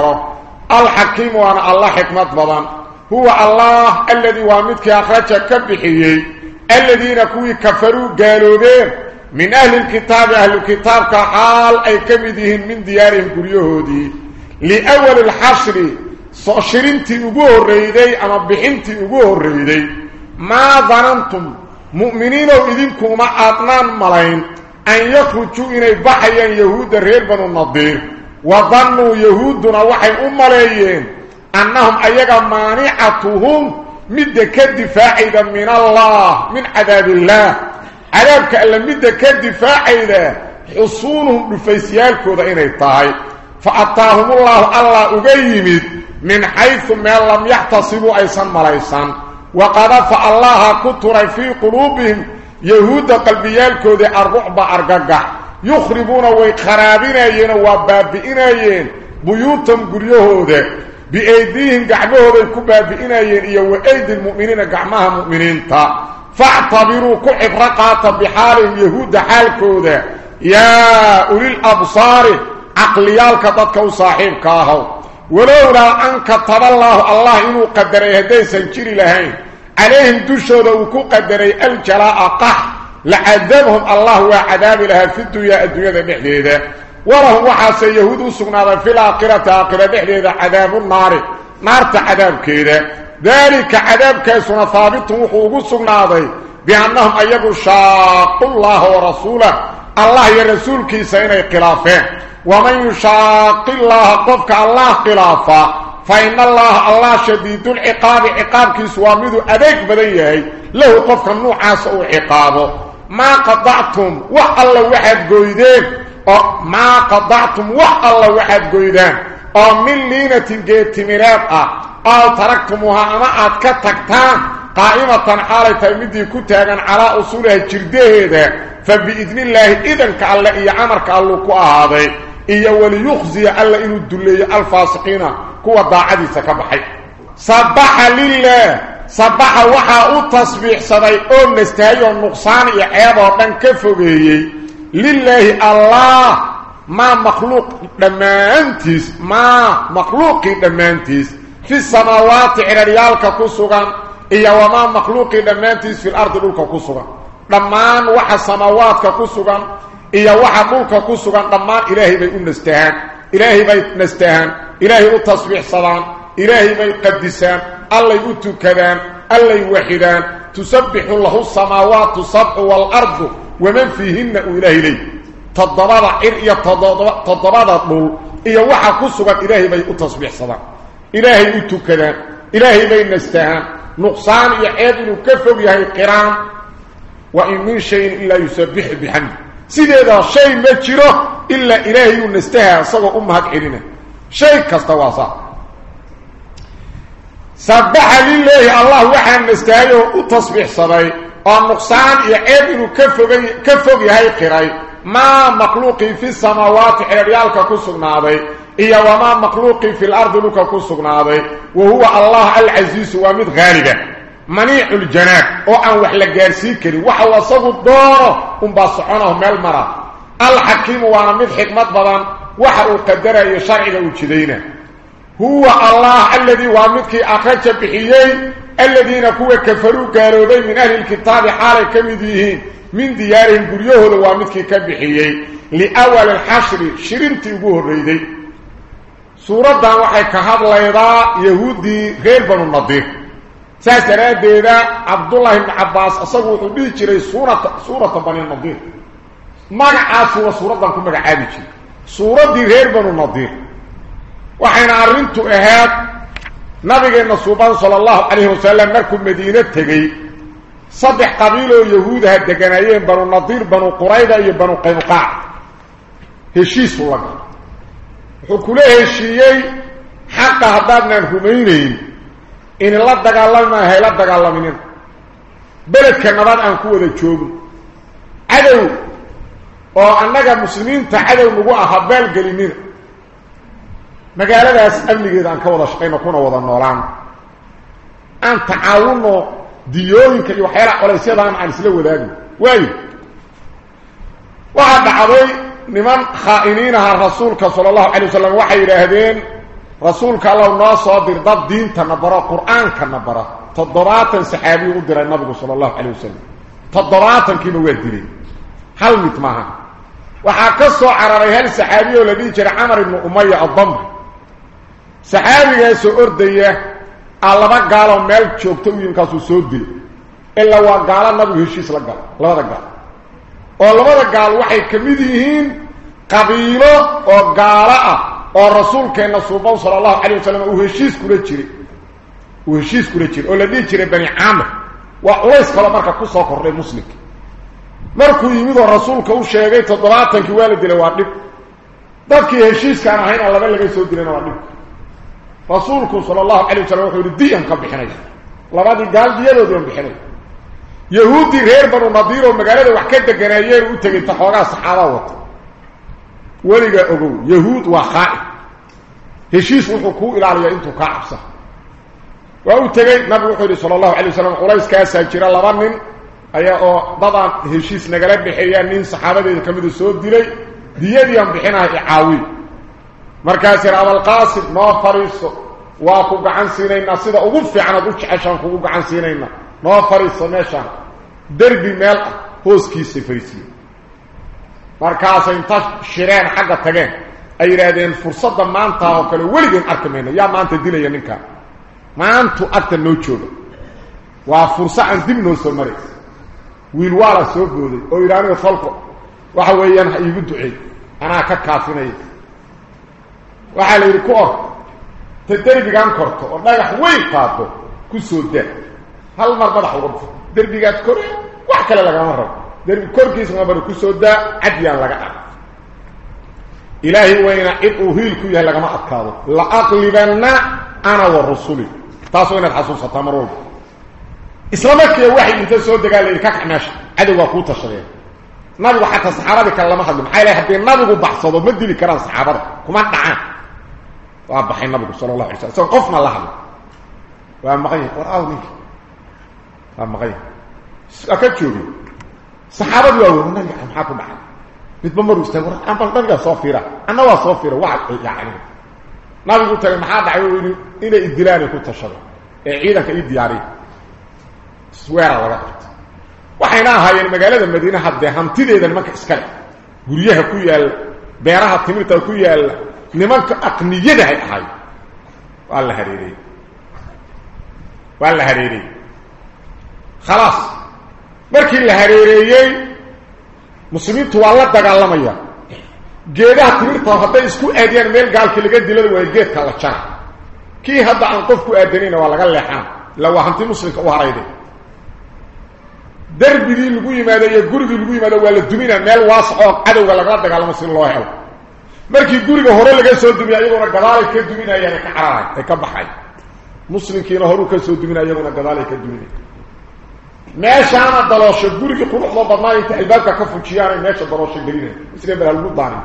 الحكيم وأنا الله حكمت بضا هو الله الذي ومدك أخرجك بحيي الذين كوي كفروا قالوا ذير من أهل الكتاب أهل الكتاب كحال أي كمدهن من ديارهم كريهودي. لأول الحشر سأشرنتي أبوه الرئيدي أما بحنتي أبوه الرئيدي ما ظننتم مؤمنين وإذنكم ما أطنان ملايين أن يخرجوا إلى بحيا يهود الرئيب بن النظير وظنوا يهودنا وحي أم ليين أنهم أيها مانعتهم مدك الدفاع من الله من عذاب الله. عذابك ألا مدى كالدفاع حصولهم بفيسيالكو ذا إني طاي فأطاهم الله الله أبيمد من حيث ما لم يحتصبوا أيسا ملايسا وقذف الله كتر في قلوبهم يهود قلبيالكود الرعب ارغغح يخربون ويخرابين وبابئين بيوتهم غريهود بايديهم غعمهود كبابئين يو ايدي المؤمنين غعمها مؤمنين تا فاعتبروا كعبرقات بحال يهود حالكود يا أولي الأبصار عقليالك ضدك وصاحبك اهو ولولا ان كتب الله الله انه قدر يهديسا جري لهين. عليهم دشوده وكو قدري الجلاء قح. لعذبهم الله وعذاب لها في الدنيا الدنيا بحديده ولهم وحاس يهود سغنا في الآخرة آخرة بحديده عذاب النار. نار عذاب كده ذلك عذاب كيسنا ثابت وحوق سغناده بأنهم ايغوا شاق الله ورسوله. الله يا رسول كيسين خلافه. ومن يشاق الله قفك الله خلافه. فإن الله الله شديد العقاب. عقاب كيسوامد أديك بديه. له قفك النوعاس أو عقابه. ما قضعتم وحالله واحد قويدين. ما أو من لينة جيت مرابعة أو تركتموها اما اتكتكتان قائمة حالة تيمدي كتاغا على اصولها جرده فبإذن الله إذن كالله إيا عمرك الله كأهاضي إيا وليخزي الله إنو الدلية الفاسقين كوا داعديسا كبحي صبح لله صبح وحا أو تصبيح صدي أو نستهي النقصان يعيب ودن كفوغيي لله الله ما مخلوق دمانتيس ما مخلوق دمانتيس. في السماوات عريالك كسوغان إيا وما مخلوق دمانتيس في الأرض للك كسوغان دمان وحا سماواتك كسوغان إيا وحا ملك كسوغان دمان إلهي بي نستهان. إلهي بي نستهان. إلهي التصبيح صلان. إلهي بي قدسان. الله يتكدان الله يوحدان. تسبح الله السماوات السبع والأرض ومن فيهن إلهي تضبط إرئي تضبط الضول إيا وحا كسوغان إلهي بي التصبيح صلان إلهي يتكدان إلهي بي نستهان نقصان يحيد كفو يهي قران وإن من شيء إلا يسبح بحمد سيده شيء ما جيره إلا إلهي نستهى صغى أمهات حرينه شيء كستواصا سبح لله الله وحن نستهى وتصبح صبي والنقصان يعيب كفوق يهي قري ما مخلوقي في السماوات عريالك كسغناضي إيا وما مخلوقي في الأرض لك كسغناضي وهو الله العزيز ومد غالبا. منيع الجناب ان وحلا غارسي كري waxa wasagu dooro um ba socono meel mara al hakim wa mid xikmad badan waxa uu qadarayo sharciga uu الذين كفروا قالوا ذي من أهل الكتاب حالة كمديه من ديارهم قريوه لوامدك كبحيي. لأول الحشر شرين تيبوه ريدي سورة دعوحة كهاد ليضاء يهودي غير بن النظيف ساسراء ديضاء عبد الله بن عباس أصغوط بيك لي سورة, سورة بن النظيف ما نعاسوا سورة دعوحة كمك عابتك سورة دي غير بن النظيف وحين عرنتوا إهاد نبينا سبحان صلى الله عليه وسلم مركم مدينة تغي. صدح قبيله يهود هدغنايين بنو النضير بنو قريظه iyo بنو قينقاع هشيس الله وحكوله هشيي حقا هدادنا الهمينين. إن الله دقالنا هي لا دقالنا. بلد كنبات أن كوة جوب عدو. annaga muslimiinta cadow nagu aha baalgelinina magaaladaas amnigeeda aan ka wada shaqayno kuna wada noolaan aan tacaawuno diyooyinka iyo waxyaalaha colaysyadaan aan isla wadaagno waayo waxaa dhacday niman khaa'iniinaha rasuulka sala allahu calay wasalam waxay yidhaahdeen rasuulka allow noo soo dir dad diintana baro qur-aankana bara toddobaatan saxaabiyu u diray nabigu sala allahu calay wasalam toddobaatankiiba waa dilay hal mid maaha waxaa ka soo cararay hal saxaabi oo la dhihi jiray camar ibnu umaya addamri galo labada gaal oo labada gaal waxay ka mid yihiin qabiilo oo gaalo ah oo rasuulkeenna suuban sala allahu calayh wasalam uu heshiis kula jiray uu heshiis kula jiray oo la dhihi jiray bani caamir waa culays kaloo marka ku soo kordhay muslimka markuu yimid oo rasuulka u sheegay toddobaatankii waa la dilay waa dhib dadkii heshiiskaan ahayna laba laga soo dilayna waa dhib رسولك صلى الله عليه وسلم يريدين كبخني لبعد قال ديالو دون بخني يهودي غير بنو نضير ومغارده وحكيت غرايير وتغي تخوغا صحابة وته وليغا اوغو يهود وخائن هشيش وحكو إلى عليا إنتو كعبسة. وهو تغي نبو حدي صلى الله عليه وسلم قريس كاسا جيرا لبنن أيا أو بضا هشيش نغرب بحيان نين صحابة دي كمدو سود ديلي ديالي دي ام بحينا اعاوي ku gacan siinaynaa sida ugu fiican aad u jeceshaan kugu gacan siinaynaa noo fariiso meeshaan derbi meel ah hooskiisay fariisiye markaasay inta shireen xagga tageen ay yidhaahdeen fursadda maanta oo kale weligeen arki mayno yaa maanta dilaya ninkaa maantu agta noo jooga waa furso aan dib noo soo maraysa wiil waala soo booday oo yidhi aniga falko waxa weeyaan ha iigu duceey anaa ka kaafinaya waxaa la yidhi ku or ta derbigaan korto oo dhagax weyn qaado ku soo daa hal mar madax uga dhufo derbigaad kore wax kale lagama rabo derbi korkiisa mabari ku soo daa cadyaan laga ark ilaahay wayna cid uu hiil ku yahay lagama adkaado la aqlibanna ana wa rusuli taasoo inaad xasuusataa mar walba isla markiiba waxay inta soo degaa la yidhi ka kax meesha cadowgaa kuu tashadeen nabigu xataa saxaabadii kale lama hadli maxaa ilahay haddii nabigu baxsado ma dili karaan saxaabada kuma dhacaan وابحي النبي صلى الله عليه وسلم قفنا لها وما غير القران ما غير اكتشوا صحابه بيقولوا لنا يا حاكم بعد بتمروا استمر أنا بطلع صافيره أنا وصافيره واحد يعني ما بيقول ترى ما حد عيوني إلى الدلاله كنت شغل عيدك عيد دياري سويرا ولا وحينا هاي المجالات المدينة حد هنتيده ما كسكل غريها كيال بيرها تمرت كيال نمك اقنيه هي هي والله حريري والله حريري خلاص مركي الحريريه مسلمين طوال دغالميا جيده كبير فهد اسكو اديان ميل قال كلي ديل وي جيت كلا شان كي هدا ان قفكو ادنينا ولا لا خان لو حنت مسلمك وهريده دربي لي لغو يماده يا غرغي لغو يماده ولا دمينا ميل واسع أو قدو ولا دغالما سي لو هلو markii guriga hore laga soo dumiya iyaguna gadaalay ka duminayaan ay ka cararaay ay ka baxay muslimkiina horuu ka soo duminaya iyaguna gadaalay ka duminay meeshaana daloosho gurigii quruxda badnaa inta albaabka ka fujiyaanay meesha daloosho gelinay isla bal lagu daanin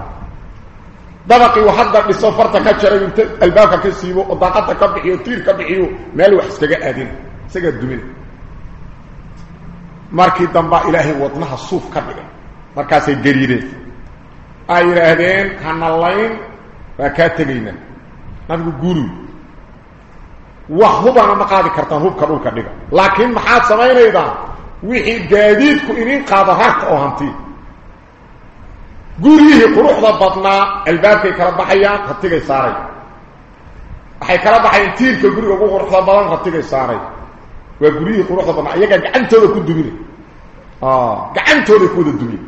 dabaqii uu hadda dhiso farta ka jaray inta albaabka ka siibo oo daaqada ka bixiyo tiir ka bixiyo meel wax iskaga aadin isaga dumin markii damba ilaahay wadnaha suuf ka dhigay markaasay gariireen ay yidhaahdeen hanalayn waa kaa tegayna nabigu guuri wax hubana ma qaadi kartaan hubka dhulka dhiga laakiin maxaad samaynaydaan wixii gaadiidku inin qaado rarka oo hanti guryihii quruxda badnaa albaabkay kala baxayaan ratigay saaray waxay kala baxayaan tiirka guriga ugu quruxda badan ratigay saaray waa guryihii quruxda badnaa iyagaa gacantooda ku dumina gacantooday ku wada dumin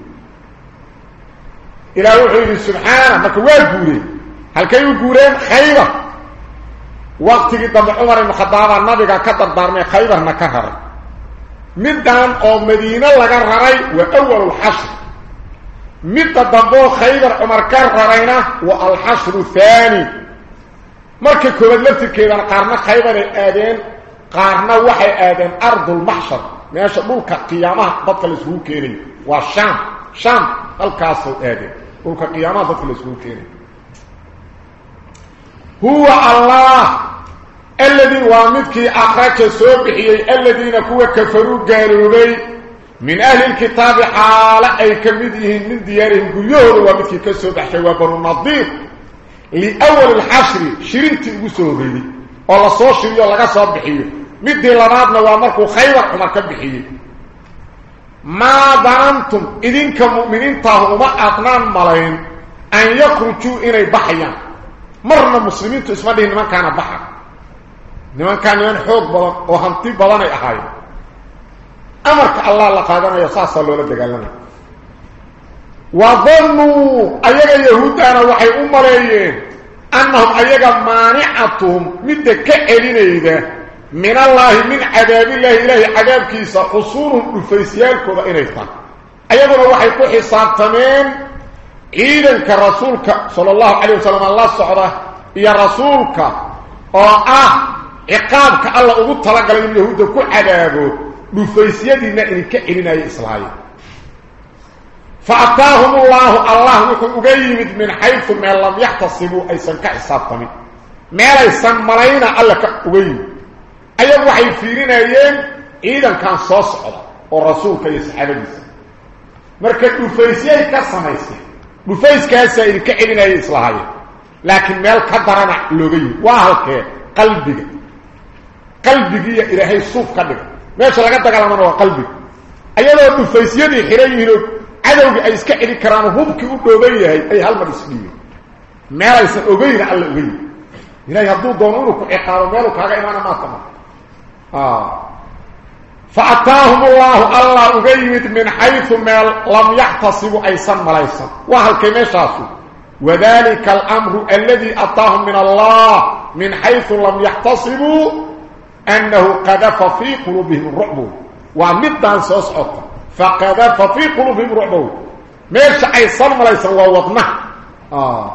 إلى وحيد سبحانه ما مكوال قوري هل كي يقولين؟ خيبة. وقت قدام عمر المخطابة النبي قدر دارمي خيبة كهر. من دان أو مدينة لغر رأي وأول الحشر. من تدبو خيبة عمر كار رأينا والحشر الثاني. مركي كوبد لفتر كيبان قارنا خيبة الآدين قارنا وحي آدين أرض المحشر. ما يشعبوك قيامة بطل سهو كيري والشام شام القاصل آدين. ولك قيامات في الاسكوكين هو الله الذي وامدك أخرك سوبحي الذين كوا كفروا قالوا من أهل الكتاب حالا أي كمدهن من ديارهم قيور وامدك كسوبحي وابنوا النظيم لأول الحشر شرنت سوبحي والله صور شريه لغا سوبحي مده لنادنا وامركوا خيوة ومركب بحيه maa danantum idinka mu'miniintaahu uma aadnaan malayn an yakhrujuu inay baxayaan. Marna muslimiintu isma dhihin nimankaana baxa. Nimankaa niman xoog badan oo hanti badanay ahaayeen. Amarka allah la qaadanayo saasaa loola dagaalamaya wadannuu ayaga yahuuddaana waxay u maleeyeen annahum ayaga maanicatuhum midda ka celinayda من الله من عذاب الله الهي عذاب كيسا قصورهم الفيسيالكودا انيتان ايغا وحي كو حسابتمين عيدن كرسولك صلى الله عليه وسلم الله صعده يا رسولك أو آه عقابك الله ugu talagalay in yahuuda ku cadaabo dhufaysyadiina idinka celinaya islaayo faataahum allahu allah wuxuu uga yimid min xaysu meel lam yaxtasibuu aysan ka xisaabtamin meelaysan malayna alla ayagu waxay fiirinayeen ciidankan soo socda oo rasuulka iyo saxaabadiisa marka dhufaysyay ka samayseen dhufayskaasaa idinka celinaya islahaayeen laakiin meel ka darana looga yimid waa halkee qalbiga qalbigiiyo ilaahay suuf ka dhiga meesha laga dagaalamana waa qalbiga ayadoo dhufaysyadii xiran yihiinoo cadowgii ay iska celi karaan hubkii u dhooban yahay ay hal mar isdhiibeen meelaysan ogeyna alla ogeyn ilahay hadduu doono inuu ku ciqaabo meeluu kaaga imaana maatama آه. فأتاهم الله الله أغيث من حيث ما لم يحتصب أيسا ملايسا وهل كميش أسو وذلك الأمر الذي أتاهم من الله من حيث لم يحتصب أنه قذف في قلوبهم الرعب. ومدان سأسعط فقذف في قلوبهم الرعب. ميش أيسا ملايسا ووطنه. آه.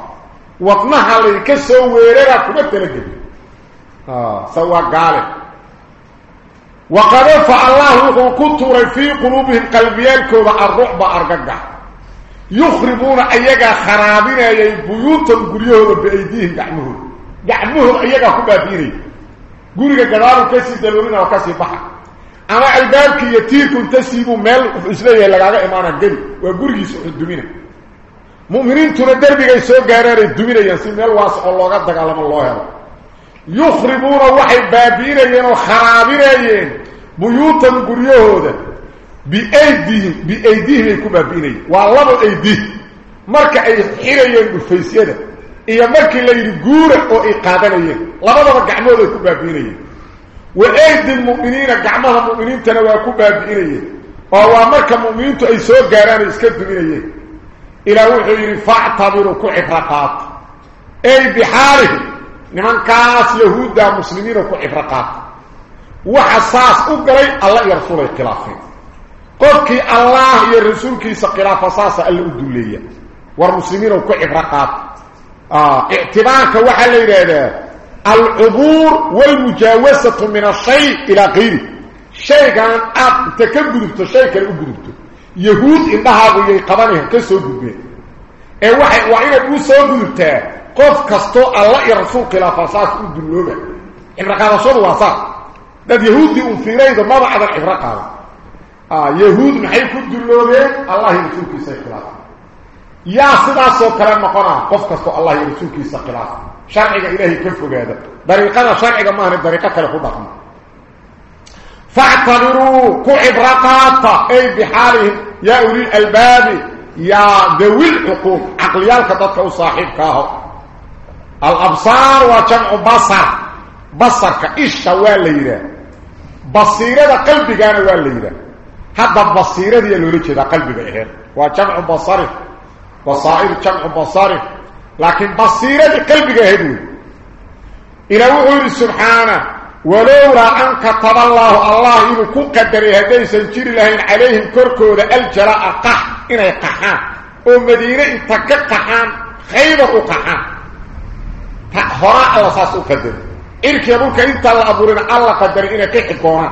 وطنه اللي كسو ويريرا كمتنه آه. سوى قالب وقد رفع الله وكنتم في قلوبهم قلبيالك والرعب أرقق يخربون أيها خرابين أي بيوتا قريهم بأيديهم يعمهم يعمهم أيها خبابيني قريك قدار كسي دلولين وكسي بحر. أما الباب يتير كنت تسيبوا مال في إسرائيل يلقى هذا إمانا قبل وقريك سوء الدمينة مؤمنين تردر بغي سوء قرار الدمينة ينسي مال واسع الله قد تقال الله يلقى يخربون وحي بابيرين وخرابيرين بيوتا قريهودا بأيديهم بأيديهم يكون بابيرين وعلموا أيديه مركع حيرين بالفيسيادة إيا مركع اللي يقول وإيقادنين لماذا قعموا ذا يكون بابيرين وأيدي المؤمنين قعمها المؤمنين تنوى يكون بابيرين وهو مركع المؤمنين تأيسوا قاران يسكدوا بابيرين إلا وحيرين فاعتبروا كو عفاقات أي بحارهم نمان كاس يهودا مسلمين كو عبرقا وحساس اقري الله يرسول رسول الخلافين قوكي الله يرسول رسولك سقراف أساسا الادولية والمسلمين كو عبرقا اعتبارك وحل ليلة العبور والمجاوسة من الشيء إلى غيره الشيء كان تكبدت الشيء كان أقدرت يهود إنها قبانها كسو قبانها وعين أبو سو قبانها قف كستو الله يرسول خلافة ساس أبدلوبة إبرقا رسول الله صار داد يهود أنفيرين ما بعد الإبرقا آه يهود محي كدلوبة الله يرسول كيسا خلافة يا سداسو كلا نقنا قف كستو الله يرسولك سقلاف شرعك إلهي كف هذا طريقة شرعك ما هي طريقة خدقنا فاعتبروا كعبرقات أي بحالهم يا أولي الألباب يا ذوي العقول عقليالك ضدك وصاحبك الابصار وجمع بصر بصرك إيش والليله بصيره قلبك أنا والليله هذا بصيره دي لو قلبك إيه وجمع بصرك بصائر جمع بصائر لكن بصيرة قلبك هدو إلى وحور سبحانه ولولا أن كتب الله الله كن قدر هدي سنجير لهم عليهم كركود الجراء قح إنه قحان oo madiine inta ka qaxaan. فهراء الاساس وكدر ارك يبوك انت الابورين الله قدر انا كحكونا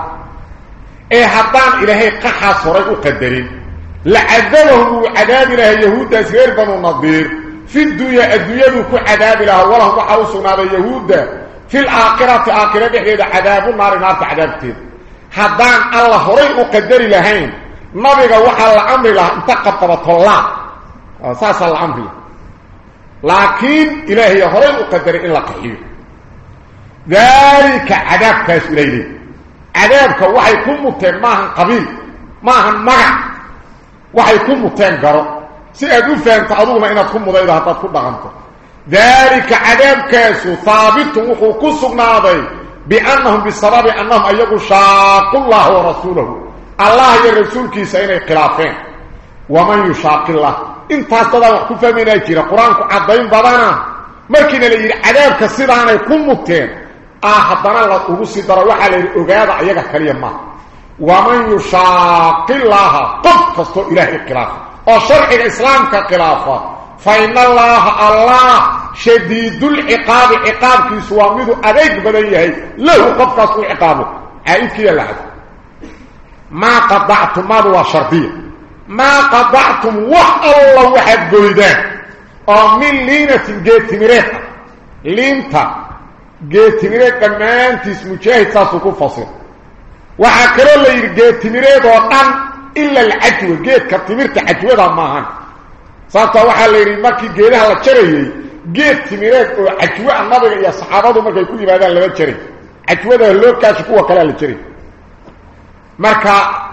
اي حبان الهي قحى صوري وقدرين لعذبهم عذاب إلى يهود سير بن النظير في الدنيا الدنيا بك عذاب إلى والله وحوصنا بيهود في الآخرة آخرة بحيد عذاب النار نار تعذبتين حبان الله هرين وقدر لهين ما بيقى وحال الأمر لها انتقبت الله أساس الأمر لها لكن إلهي يهرين أقدر إلا قحيو ذلك عذاب كاس إليه عذاب كوحي كن متين ماهن قبيل ماهن مغع وحي كن متين قرأ سيأدوف فانت أدوه ما إنا تكون مضايدة حتى تكون بغانته ذلك عذاب كاس ثابت وخو كسو ناضي بأنهم بالسبب أنهم أيقوا شاق الله ورسوله. الله يا رسول كيسين القلافين ومن يشاق الله؟ Intaas dadaa wax ku fahmaynaa jira qur-aanku caddayn badana markiina la yidhi cadaabka sidaanay ku muteen ah haddana la ugu sii daro waxaa la yidhi ogaada ayaga kaliya maaha waman yushaaqillaha qof kastoo ilaahay khilaafa oo sharciga islaamka khilaafa fa ina allaha allah shadiidulciqaabi ciqaabkiisu waa miduu adeeg badan yahay lahu qofkaas u ciqaabo caaidkiiya lahad maa qadactum maadu waa shardiya ما قطعتم وح الله وحد قلده آه، ومن لينة جيت تمريك لينتا. جيت تمريك ما أنت اسم جاهد ساسوكو فصير وحكرا لي جيت تمريك وقام إلا العجوة. جيت كتمرت عجوة دا ماهان ساتا وحا لي ماكي جيلها لتشري جيت تمريك وعجوة النبغة يا صحابات ما كل بادان لبتشري عجوة دا اللوكاش كوة كلا لتشري مركا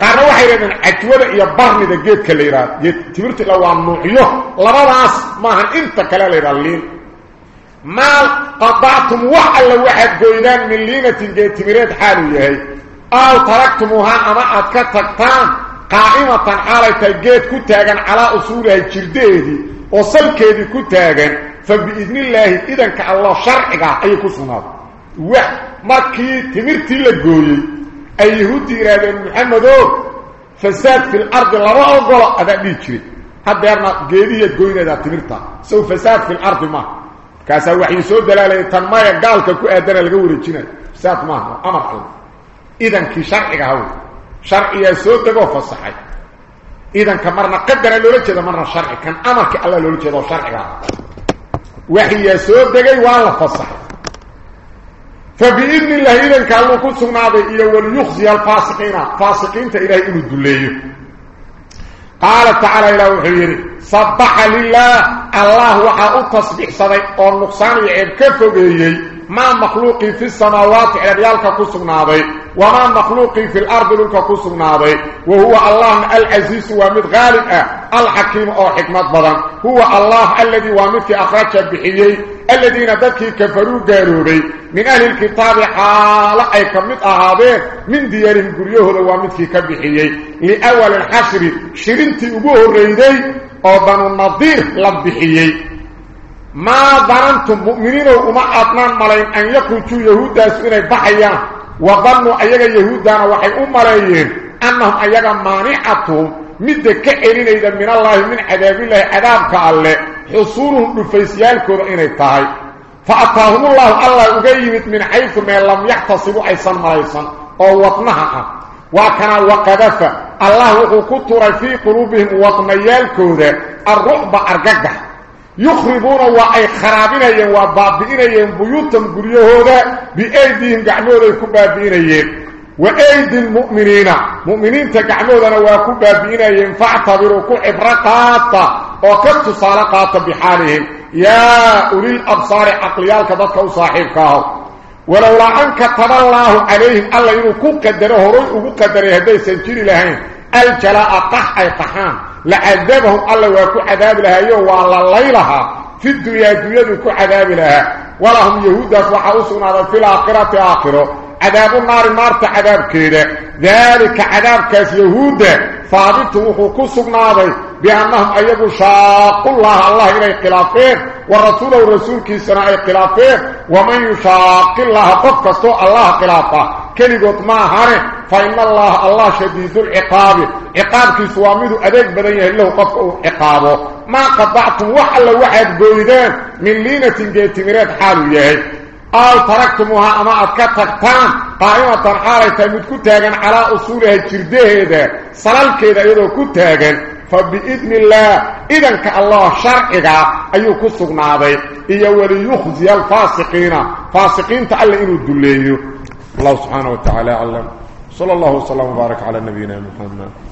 qaarna waxay yidhahdeen cajwada iyo barnida geedka la yidhahdo geed timirta ila waa nuucyo labadaas maahan inta kale la yidhahdo liin maa qadactum wax alla waxaad goydaan min liinatin geed timireed xaaluu yahay aw taraktumuuhaa ama aad ka tagtaan qaa'imatan xaalay tahay geed ku taagan calaa usuuliha jirdaheedii oo salkeedii ku taagan fa biidnillaahi idanka allah sharciga ayay ku sugnaaday wax markii timirtii la gooyey اليهود يرادون محمدو فساد في الأرض لا راه غلا هذا ديجري حتى يرنا جيديه غوينه ذات تمرتا سو فساد في الأرض ما. كاسا وحي سو دلالة تنماي قال كو ادنا لغا ورجين فساد ما أمر الله اذا كي شرعك هو شرعي سو تبو فصحي. اذا كمرنا قدر لو لجد مره شرعك كان أمرك الله لو لجد شرعك وحي سو دغي والله فصحي. فبإذن الله إذن لكم سنعضي إيا وليخزي الفاسقين فاسقين إلهي إنه الدليه قال تعالى إلى وحيري صبح لله الله وحا التصبيح صدي والنقصان يعيب كفوقيه ما مخلوقي في السماوات على ريالك كسبناضي وما مخلوقي في الأرض لك كسبناضي وهو الله العزيز ومد غالب الحكيم أو حكمة بضان هو الله الذي ومدك أخرج بحيي. الذين ذكي كفروا قالوا من أهل الكتاب حال أي كمت أهابين من ديارهم قريوه ومدك كبحيي. لأول الحشر شرنتي أبوه الرئيدي أو بنو النظير لبحيي. ما ظننتم مؤمنين وما أطنان ملايين أن يخرجوا يهودا سنة بحيان وظنوا أيها يهودا وحي أمريين أنهم أيها مانعتهم. مدى كأرين إذا من الله من عذاب الله عذابك الله حصولهم بفيسيالكم إنه التهي فأتاهم الله الله أقيمت من حيث ما لم يحتصبوا أيضا ملايسا أو وطنها وكان وقذف. الله كتر في قلوبهم وطنيالكم الرعب أرققه. يخربون وأي خرابين وبابئين بيوتهم قريهودا بأيديهم قعمودا كبابئين وأيدي المؤمنين. مؤمنين وكبت صارقات بحالهم يا أولي الأبصار عقليالك ضدك وصاحبك ولولا أن كتب الله عليهم ألا ينكو قدره رؤيه قدره هذي سنجري لهين الجلاء قح أي قحان لعذبهم الله وكو عذاب لها يو والله الليلها في الدنيا الدنيا كو عذاب لها ولهم يهود وحاوسنا في الآخرة آخره عذاب النار نار عذاب كده ذلك عذاب كاس يهود ثابت وحكو سقناضي بأنهم أيضا شاقوا الله الله إليه خلافين والرسول والرسول كي سنة خلافين ومن يشاق الله قد كستو الله خلافه كليقوت ما هره فإن الله الله شديد العقاب عقاب كي سوامده أديك بدنيه له قفه عقابه ما قطعتم وحل وحد قويدان من لينة أو تركتموها أما أتكتكتان قائمة حالة تمد كتاغا على أصولها الجرده صلال كذا يدو كتاغا فبإذن الله إذن كالله شرعك أيو كسقنا هذا إيا وليخزي الفاسقين. فاسقين إنو الدليل. الله سبحانه وتعالى علم صلى الله وسلم وبارك على نبينا محمد.